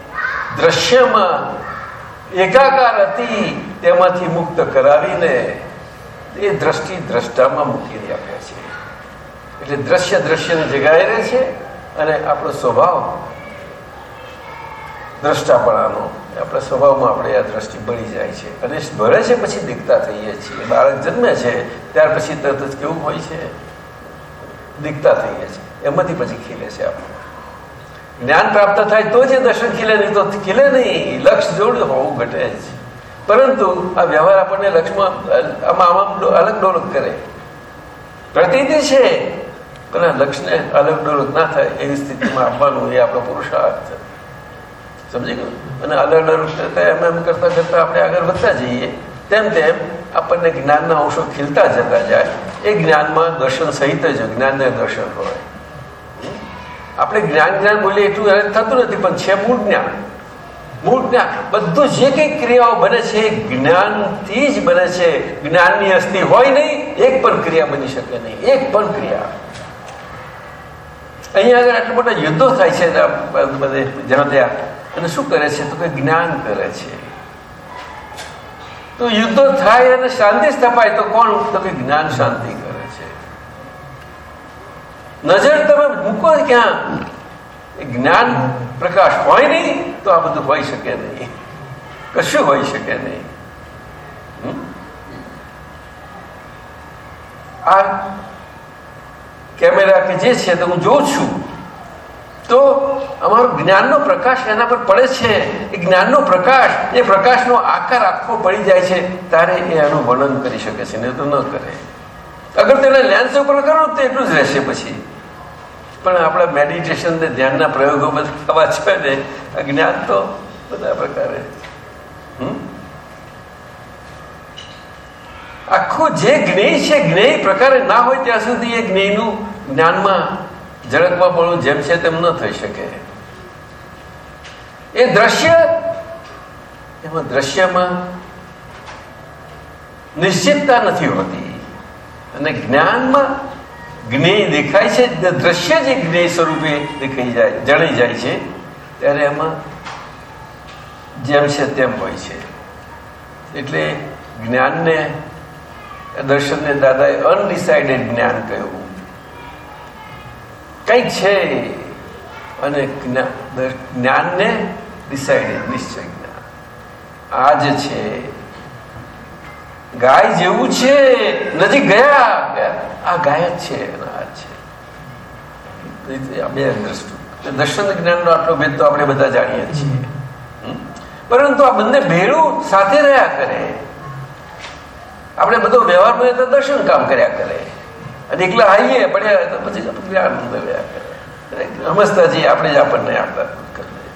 દ્રશ્યમાં એકાકાર હતી તેમાંથી મુક્ત કરાવીને એ દ્રષ્ટિ દ્રષ્ટામાં મૂકીને આપ્યા છે. એટલે દ્રશ્ય દ્રશ્યને જગાઈ રહે છે અને આપણો સ્વભાવ દ્રષ્ટાપણાનો આપણા સ્વભાવમાં આપણે આ દ્રષ્ટિ બળી જાય છે. અને ભરે છે પછી દીખતા થઈએ છીએ. બાળક જન્મે છે, ત્યાર પછી તરત જ કેવું હોય છે? દીખતા થઈએ છીએ એમાંથી પછી ખીલે છે આપણું જ્ઞાન પ્રાપ્ત થાય તો જે દર્શન ખીલે નહીં તો ખીલે નહીં. લક્ષ જોડ હોવું ઘટે જ. પરંતુ આ વ્યવહાર આપણને લક્ષમાં અલગ ડોલક કરે. પ્રતીતિ છે, પણ લક્ષને અલગ ડોલક ના થાય એવી સ્થિતિમાં આપવાનું એ આપણો પુરુષાર્થ છે. સમજી ગયું? અને અલગ કરતા એમ એમ કરતા કરતા આપણે આગળ વધતા જઈએ. તેમ તેમ આપણને જ્ઞાનના અંશો ખીલતા જતા જાય. એ જ્ઞાનમાં દર્શન સહિત જ જ્ઞાનને દર્શન હોય. આપણે જ્ઞાન જ્ઞાન બોલીએ એટલું હેરાન થતું નથી, પણ છે મૂળ જ્ઞાન. મૂળ જ્ઞાન. બધું જે કંઈ ક્રિયાઓ બને છે, એ જ્ઞાનથી જ બને છે. જ્ઞાનની અસ્થિ હોય નહીં, એક પણ ક્રિયા બની શકે નહીં. એક પણ ક્રિયા. અહીંયા આગળ આટલા મોટા યુદ્ધો થાય છે બધે અને શું કરે છે? તો કે જ્ઞાન કરે છે. તો યુદ્ધો થાય અને શાંતિ સ્થપાય, તો કોણ? તો કે જ્ઞાન શાંતિ કરે. નજર તમે મૂકો ક્યાં? જ્ઞાન પ્રકાશ હોય નહીં, તો આ બધું હોઈ શકે નહીં. કશું હોઈ શકે નહીં? આ કેમેરા કે જે છે તો હું જોઉં છું, તો અમારો જ્ઞાનનો પ્રકાશ એના પર પડે છે. એ જ્ઞાનનો પ્રકાશ, એ પ્રકાશનો આકાર આખો પડી જાય છે ત્યારે એ એનું વર્ણન કરી શકે છે, નહીં તો ન કરે. અગર તેને લેન્સ ઉપર કરો તો એટલું જ રહેશે પછી. પણ આપણા મેડિટેશન ને ધ્યાનના પ્રયોગો બધા થવા છે ને, આ જ્ઞાન તો બધા પ્રકારે? આખું જે જ્ઞેય છે, જ્ઞેય પ્રકારે ના હોય ત્યાં સુધી એ જ્ઞેયનું જ્ઞાનમાં ઝડકમાં પડવું જેમ છે તેમ ન થઈ શકે. એ દ્રશ્ય, એમાં દ્રશ્યમાં નિશ્ચિતતા નથી હોતી. અને જ્ઞાનમાં જ્ઞેય દેખાય છે દ્રશ્ય જે જ્ઞેય સ્વરૂપે દેખાઈ જાય, જણાઈ જાય છે, ત્યારે એમાં જેમ છે તેમ હોય છે. એટલે જ્ઞાનને, દર્શનને દાદાએ અનડિસાઇડેડ જ્ઞાન કહ્યું. કંઈક છે, અને જ્ઞાનને ડિસાઇડેડ નિશ્ચય જ્ઞાન. આ છે ગાય જેવું છે નજીક ગયા? આ ગાય જ છે આ છે. આ દર્શન જ્ઞાનનો આટલો ભેદ તો આપણે બધા જાણીએ છીએ. પરંતુ આ બંને ભેળું સાથે રહ્યા કરે. આપણે બધો વ્યવહાર તો દર્શન કામ કર્યા કરે. અને એકલા આવીએ, પડ્યા તો પછી જ્ઞાન આપણે જ આપણને કરીએ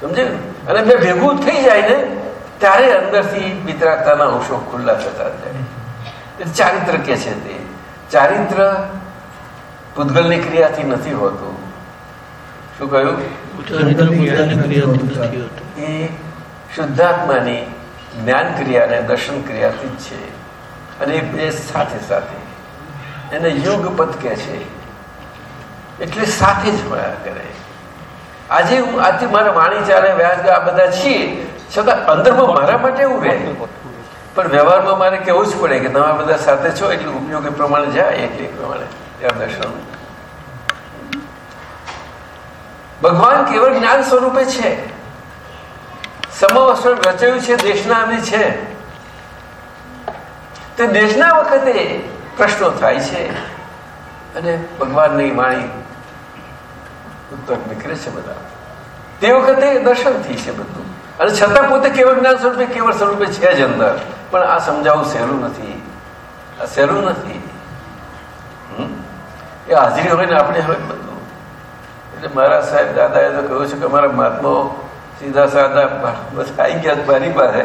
સમજે અને બે ભેગું થઈ જાય ને ત્યારે અંદરથી વિતરાગતાના અંશો ખુલ્લા થતા જાય ચારિત્ર કે છે તે. ચારિત્ર પૂતગલની ક્રિયાથી નથી હોતું. શું કહ્યું? એ શુદ્ધાત્માની જ્ઞાન ક્રિયા અને દર્શન ક્રિયાથી જ છે. અને એ સાથે સાથે. એને યોગ પદ કહે છે. એટલે સાથે જ મળ્યા કરે. આજે હું આજથી મારા વાણી ચાલે વ્યાજ આ બધા છીએ. છતાં અંદરમાં મારા માટે એવું રહે. પણ વ્યવહારમાં મારે કહેવું જ પડે કે તમે બધા સાથે છો એટલે ઉપયોગ પ્રમાણે જાય એટલે પ્રમાણે દર્શન ભગવાન કેવળ જ્ઞાન સ્વરૂપે છે. સમવસ્ત્ર રચાયું છે, દેશના અમે છે. તે દેશના વખતે પ્રશ્નો થાય છે અને ભગવાનની વાણી ઉત્તર નીકળે છે બધા. તે વખતે દર્શન થઈ છે બધું. અને છતાં પોતે કેવળ જ્ઞાન સ્વરૂપે, કેવળ સ્વરૂપે છે જ અંદર. પણ આ સમજાવવું સહેલું નથી. આ સહેલું નથી. એ હાજરી હોય ને આપણે હોય બધું. એટલે મારા સાહેબ દાદાએ તો કહ્યું છે કે અમારા મહાત્માઓ સીધા સાધા બસ આવી ગયા મારી પાસે.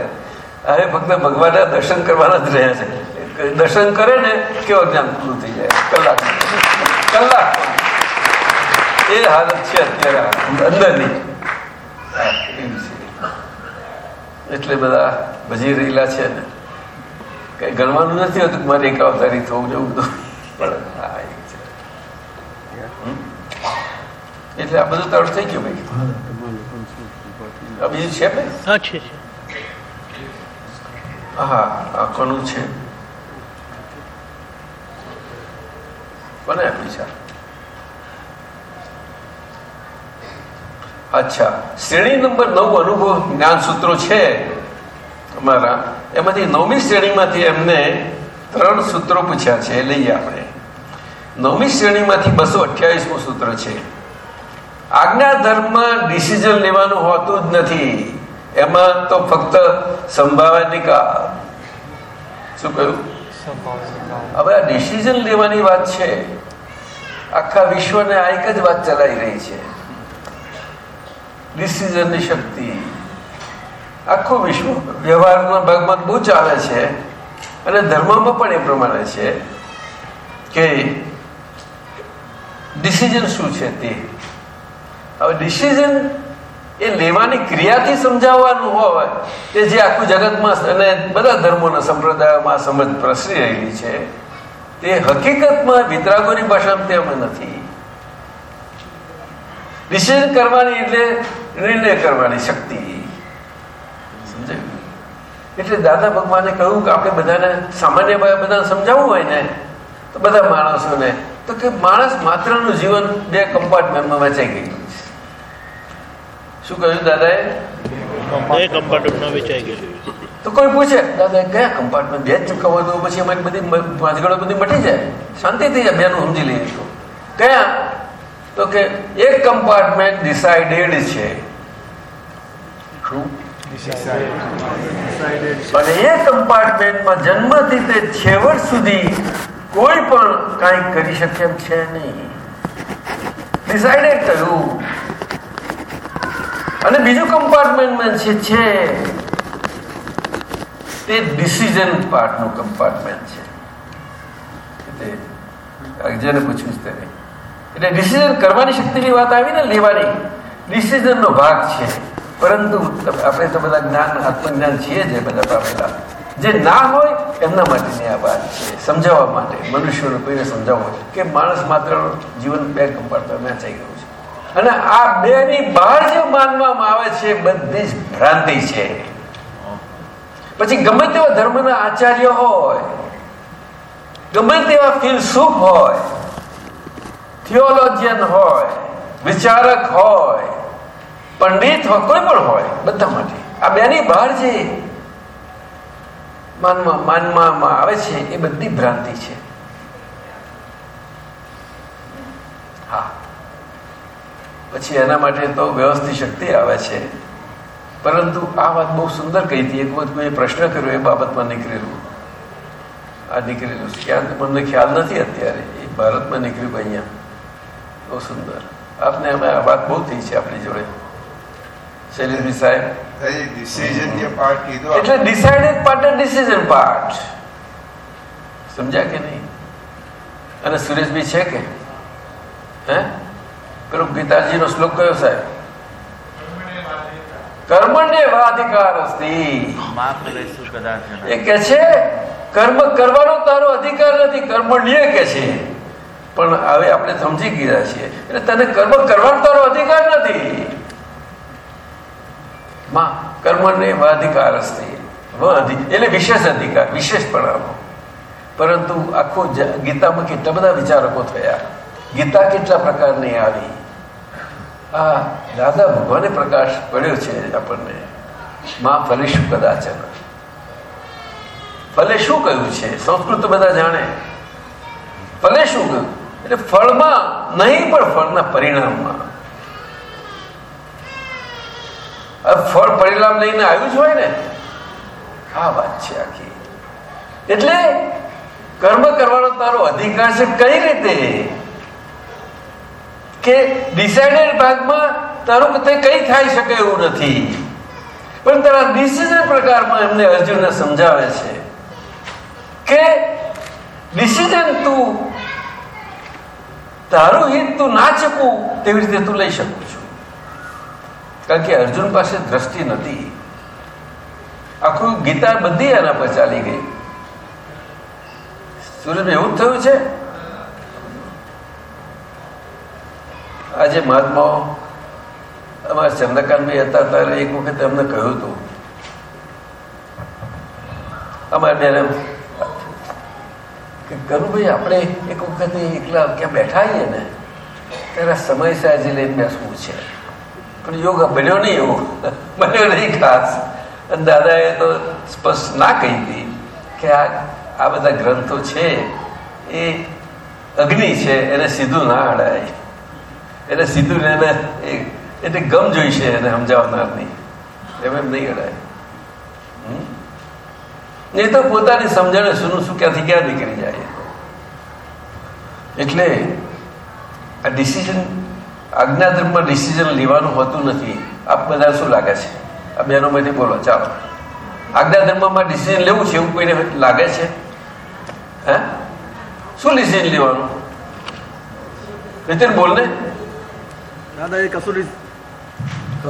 હવે ફક્ત ભગવાનના દર્શન કરવાના જ રહ્યા છે. દર્શન કરે ને કેવું જ્ઞાન પૂરું થઈ જાય? કલાક. કલાક. એ હાલત છે અત્યારે. અંદરની એટલે બધા ભજી રહેલા છે ને. કઈ ગણવાનું નથી હોતું કે મારે એક અવતારી થવું જવું તો. પણ હા એ છે. એટલે આ બધું તારું થઈ ગયું ભાઈ. બીજું છે ભાઈ? હા આ કોનું છે? કોને આપી છે? અચ્છા. શ્રેણી નંબર નવ અનુભવ જ્ઞાન સૂત્રો છે અમારા એમાંથી નવમી શ્રેણીમાંથી એમને ત્રણ સૂત્રો પૂછ્યા છે. લઈએ આપણે. નવમી શ્રેણીમાંથી બસો અઠ્યાવીસમું સૂત્ર છે. આજ્ઞા ધર્મમાં ડિસિઝન લેવાનું હોતું જ નથી. એમાં તો ફક્ત સંભાવના નિકાલ શું કહ્યું? હવે આ ડિસિઝન લેવાની વાત છે. આખા વિશ્વને આ એક જ વાત ચલાવી રહી છે. ડિસિઝનની શક્તિ. આખું વિશ્વ વ્યવહારના ભાગમાં બહુ ચાલે છે. અને ધર્મમાં પણ એ પ્રમાણે છે કે ડિસિઝન શું છે તે. હવે ડિસિઝન એ લેવાની ક્રિયાથી સમજાવવાનું હોય કે જે આખું જગતમાં અને બધા ધર્મોના સંપ્રદાયોમાં સમજ પ્રસરી રહેલી છે, તે હકીકતમાં વિતરાગોની ભાષામાં તેમાં નથી. ડિસિઝન કરવાની એટલે નિર્ણય કરવાની શક્તિ. એટલે દાદા ભગવાને કહ્યું કે આપણે બધાને સામાન્ય બધાને સમજાવવું હોય ને તો બધા માણસોને તો કે માણસ માત્રનું જીવન બે કમ્પાર્ટમેન્ટમાં વચાઈ ગયું શું કહ્યું દાદાએ? તો કોઈ પૂછે દાદા કયા કમ્પાર્ટમેન્ટ? બે જ ચૂકવવા દો પછી અમારી બધી ભાંજગડો બધી મટી જાય. શાંતિ થઈ જાય બેનું સમજી લઈએ કયા? તો કે એક કમ્પાર્ટમેન્ટ ડિસાઇડેડ છે. અને એ કમ્પાર્ટમેન્ટમાં જન્મથી તે છેવટ સુધી કોઈ પણ કાંઈ કરી શકે એમ છે નહીં. ડિસાઇડેડ કર્યું. અને બીજું કમ્પાર્ટમેન્ટમાં છે છે, તે ડિસિઝન પાર્ટનું કમ્પાર્ટમેન્ટ છે. જેને પૂછ્યું તેને. એટલે ડિસિઝન કરવાની શક્તિની વાત આવી ને લેવાની ડિસિઝનનો ભાગ છે. પરંતુ આપણે તો બધા જ્ઞાન, આત્મજ્ઞાન છીએ જે બધા પામેલા. જે ના હોય, એમના માટેની આ વાત છે. સમજાવવા માટે મનુષ્ય કોઈને સમજાવવો કે માણસ માત્ર જીવન બે કમ્પાર્ટમેન્ટ વેચાઈ ગયું છે. અને આ બેની બહાર જે માનવામાં આવે છે, બધી જ ભ્રાંતિ છે. પછી ગમે તેવા ધર્મના આચાર્ય હોય, ગમે તેવા ફિલસૂફ હોય થિયોલોજિયન હોય, વિચારક હોય, પંડિત હોય, કોઈ પણ હોય, બધા માટે. આ બેની બહાર જે માનમાં માનવામાં આવે છે, એ બધી ભ્રાંતિ છે. હા. પછી એના માટે તો વ્યવસ્થિત શક્તિ આવે છે. પરંતુ આ વાત બહુ સુંદર કહી હતી. એક વખત કોઈ પ્રશ્ન કર્યો, એ બાબતમાં નીકળેલું. આ નીકળેલું ક્યાં મને ખ્યાલ નથી અત્યારે. એ ભારતમાં નીકળ્યું અહીંયા. બહુ સુંદર આપને અમે આ વાત બહુ થઈ છે આપણી જોડે શૈલેષભાઈ સાહેબ ડિસિઝન જે પાર્ટ કીધો એટલે ડિસાઇડેડ પાર્ટ ડિસિઝન પાર્ટ સમજ્યા કે નહીં અને સુરેશભાઈ છે કે હે પેલો ગીતાજીનો શ્લોક કયો સાહેબ કર્મણ્ય અધિકાર અસ્તિ એ કે છે કર્મ કરવાનો તારો અધિકાર નથી કર્મણ્ય કે છે પણ હવે આપણે સમજી ગયા છીએ. એટલે તને કર્મ કરવાનો તારો અધિકાર નથી. કર્મને અધિકાર અસ્તિ. એટલે વિશેષ અધિકાર, વિશેષપણાનો. પરંતુ આખો ગીતામાં કેટલા બધા વિચારકો થયા. ગીતા કેટલા પ્રકારની આવી? આ દાદા ભગવાને પ્રકાશ પડ્યો છે આપણને. માં ફલેશુ કદાચન? ફલે શું કહ્યું છે? સંસ્કૃત બધા જાણે. ફલે શું કહ્યું? એટલે ફળમાં નહીં, પણ ફળના પરિણામમાં. ફળ પરિણામ લઈને આવ્યું જ હોય ને, આ વાત છે આખી. એટલે કર્મ કરવાનો તારો અધિકાર છે કઈ રીતે? કે ડિસાઇડેડ ભાગમાં તારું તે કઈ થઈ શકે એવું નથી. પણ તારા ડિસિઝન પ્રકારમાં એમને અર્જુનને સમજાવે છે કે ડિસિઝન તું તારું હિત તું ના ચકવું, તેવી રીતે તું લઈ શકું છું. કારણ કે અર્જુન પાસે દ્રષ્ટિ નથી. આખું ગીતા બધી એના પર ચાલી ગઈ. સુરજભાઈ, એવું થયું છે? આજે મહાત્માઓ અમારા ચંદ્રકાંતભાઈ હતા, ત્યારે એક વખત એમને કહ્યું હતું. અમારે બેને કે કનુભાઈ આપણે એક વખત એકલા ક્યાં બેઠા આવીએ ને, ત્યારે સમય સાજી લઈને બેસવું છે? પણ યોગ બન્યો નહીં એવો. બન્યો નહીં ખાસ. અને દાદાએ તો સ્પષ્ટ ના કહી હતી કે આ આ બધા ગ્રંથો છે, એ અગ્નિ છે, એને સીધું ના અડાય. એને સીધું એને એટલે ગમ જોઈશે એને સમજાવનારની. એમ એમ નહીં અડાય. હમ? નહીં તો પોતાની સમજણ શું શું ક્યાંથી ક્યાં નીકળી જાય. એટલે આ ડિસિઝન આજ્ઞાધર્મમાં ડિસિઝન લેવાનું હોતું નથી. આપ બધા શું લાગે છે? આ બહેનો બધી બોલો ચાલો. આજ્ઞાધર્મમાં ડિસિઝન લેવું છે એવું કોઈને લાગે છે? હે? શું ડિસિઝન લેવાનું? નીતિન બોલ ને. દાદા એ કશું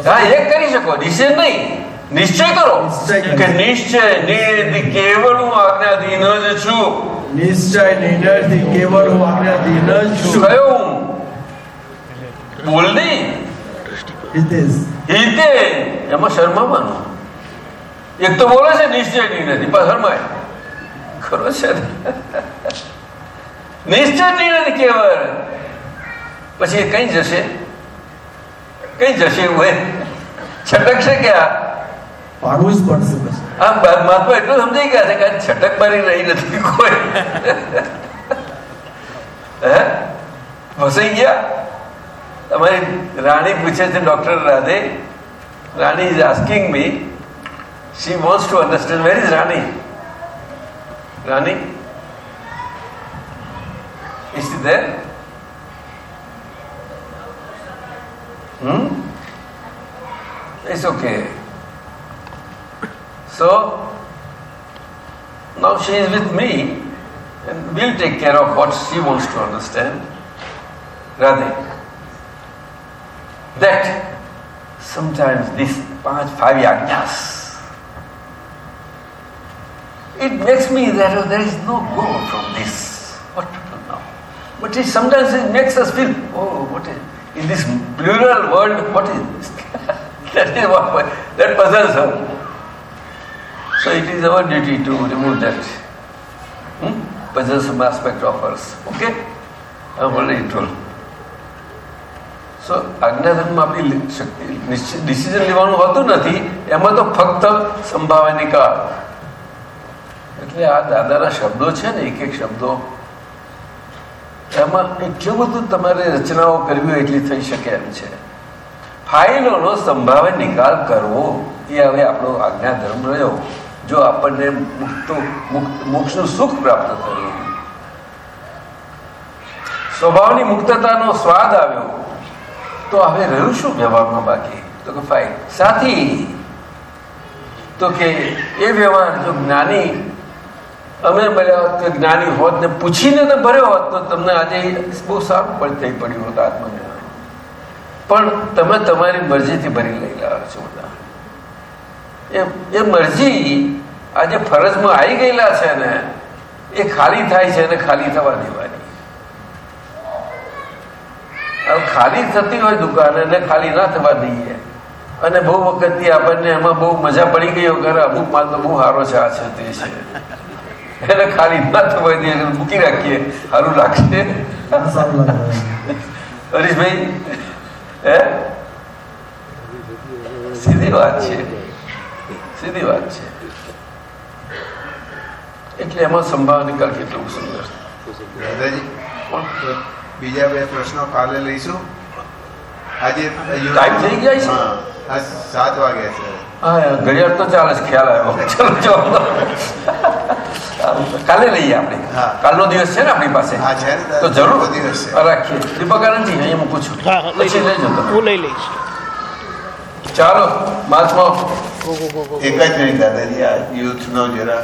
હા એક કરી શકો. ડિસિઝન નહીં. નિશ્ચય કરો. કે નિશ્ચય નિર્ણયથી કેવળ હું આજ્ઞાધીન જ છું. નિશ્ચય નિર્ણયથી કેવળ હું આજ્ઞાધીન જ છું. કયો હું? બોલ નહીં. હિતે એમાં શરમાવાનું. એક તો બોલે છે નિશ્ચય નિર્ણયથી પણ શરમાય ખરો છે ને? નિશ્ચય નિર્ણય કેવળ. પછી કઈ જશે? કઈ જશે એવું છટકશે ક્યાં? પાડવું જ પડશે પછી આમ બા- મહાત્મા એટલું સમજાઈ ગયા છે કે આ છટક મારી રહી નથી કોઈ હે ફસાઈ ગયા તમારી રાણી પૂછે છે doctor Radhe Rani is asking me she wants to understand where is Rani Rani is she there? Hmm? It's okay. So, now she is with me and we'll take care of what she wants to understand. Radhe. That sometimes these five, five yajnas, it makes me that oh, there is no go from this. What to do now? But it, sometimes it makes us feel, oh, what is, in this plural world, what is this? that is what, that puzzles her. So it is our duty to remove that hmm? possessive aspect of us. Okay? Already told. So આજ્ઞાધર્મમાં આપી શક્તિ decision લેવાનું હોતું નથી એમાં તો ફક્ત સંભાવવાની કાળ એટલે આ દાદાના શબ્દો છે ને એક એક શબ્દો એમાં એટલું બધું તમારે રચનાઓ કરવી હોય એટલી થઈ શકે એમ છે ફાઇલોનો સંભાવે નિકાલ કરવો એ હવે આપણો આજ્ઞાધર્મ રહ્યો જો આપણને મોક્ષનું સુખ પ્રાપ્ત થયું. સ્વભાવની મુક્તતાનો સ્વાદ આવ્યો. તો હવે રહ્યું શું વ્યવહારમાં બાકી? તો કે ફાઇન સાથી, તો કે એ વ્યવહાર જો જ્ઞાની અમે કે જ્ઞાની હોત ને પૂછીને ને ભર્યો હોત, તો તમને આજે બહુ સારું પણ થઈ પડ્યું હોત આત્મજ્ઞાન. પણ તમે તમારી મરજીથી ભરી લઈ લાવ્યા છો બધા. એ એ મરજી આજે ફરજમાં આવી ગયેલા છે ને, એ ખાલી થાય છે અને ખાલી થવા દેવાની. ખાલી થતી હોય દુકાન એને ખાલી ના થવા દઈએ. અને બહુ વખતથી આપણને એમાં બહુ મજા પડી ગઈ વગર અમુક માલ તો બહુ સારો છે, આ છે, તે છે. એને ખાલી ના થવા દઈએ એટલે મૂકી રાખીએ. સારું લાગશે. હરીશભાઈ, હે? સીધી વાત છે. સીધી વાત છે. એટલે એમાં સંભાવ નિકાલ કેટલું સુંદર દાદાજી બીજા બે પ્રશ્નો કાલે લઈશું. આજે ટાઈમ થઈ ગયા છે? સાત વાગે છે. હા ઘડિયાળ તો ચાલે છે ખ્યાલ આવ્યો. ચલો ચલો. કાલે લઈએ આપણે. હા. કાલનો દિવસ છે ને આપણી પાસે? હા, છે ને. તો જરૂર. દિવસ રાખીએ. દીપક આનંદજી અહીંયા મૂકું છું. પછી લઈ જતો. હું લઈ લઈશ. ચાલો Mahatma go go go go એક જ મિનિટ દાદાજી આ યુથનો જરા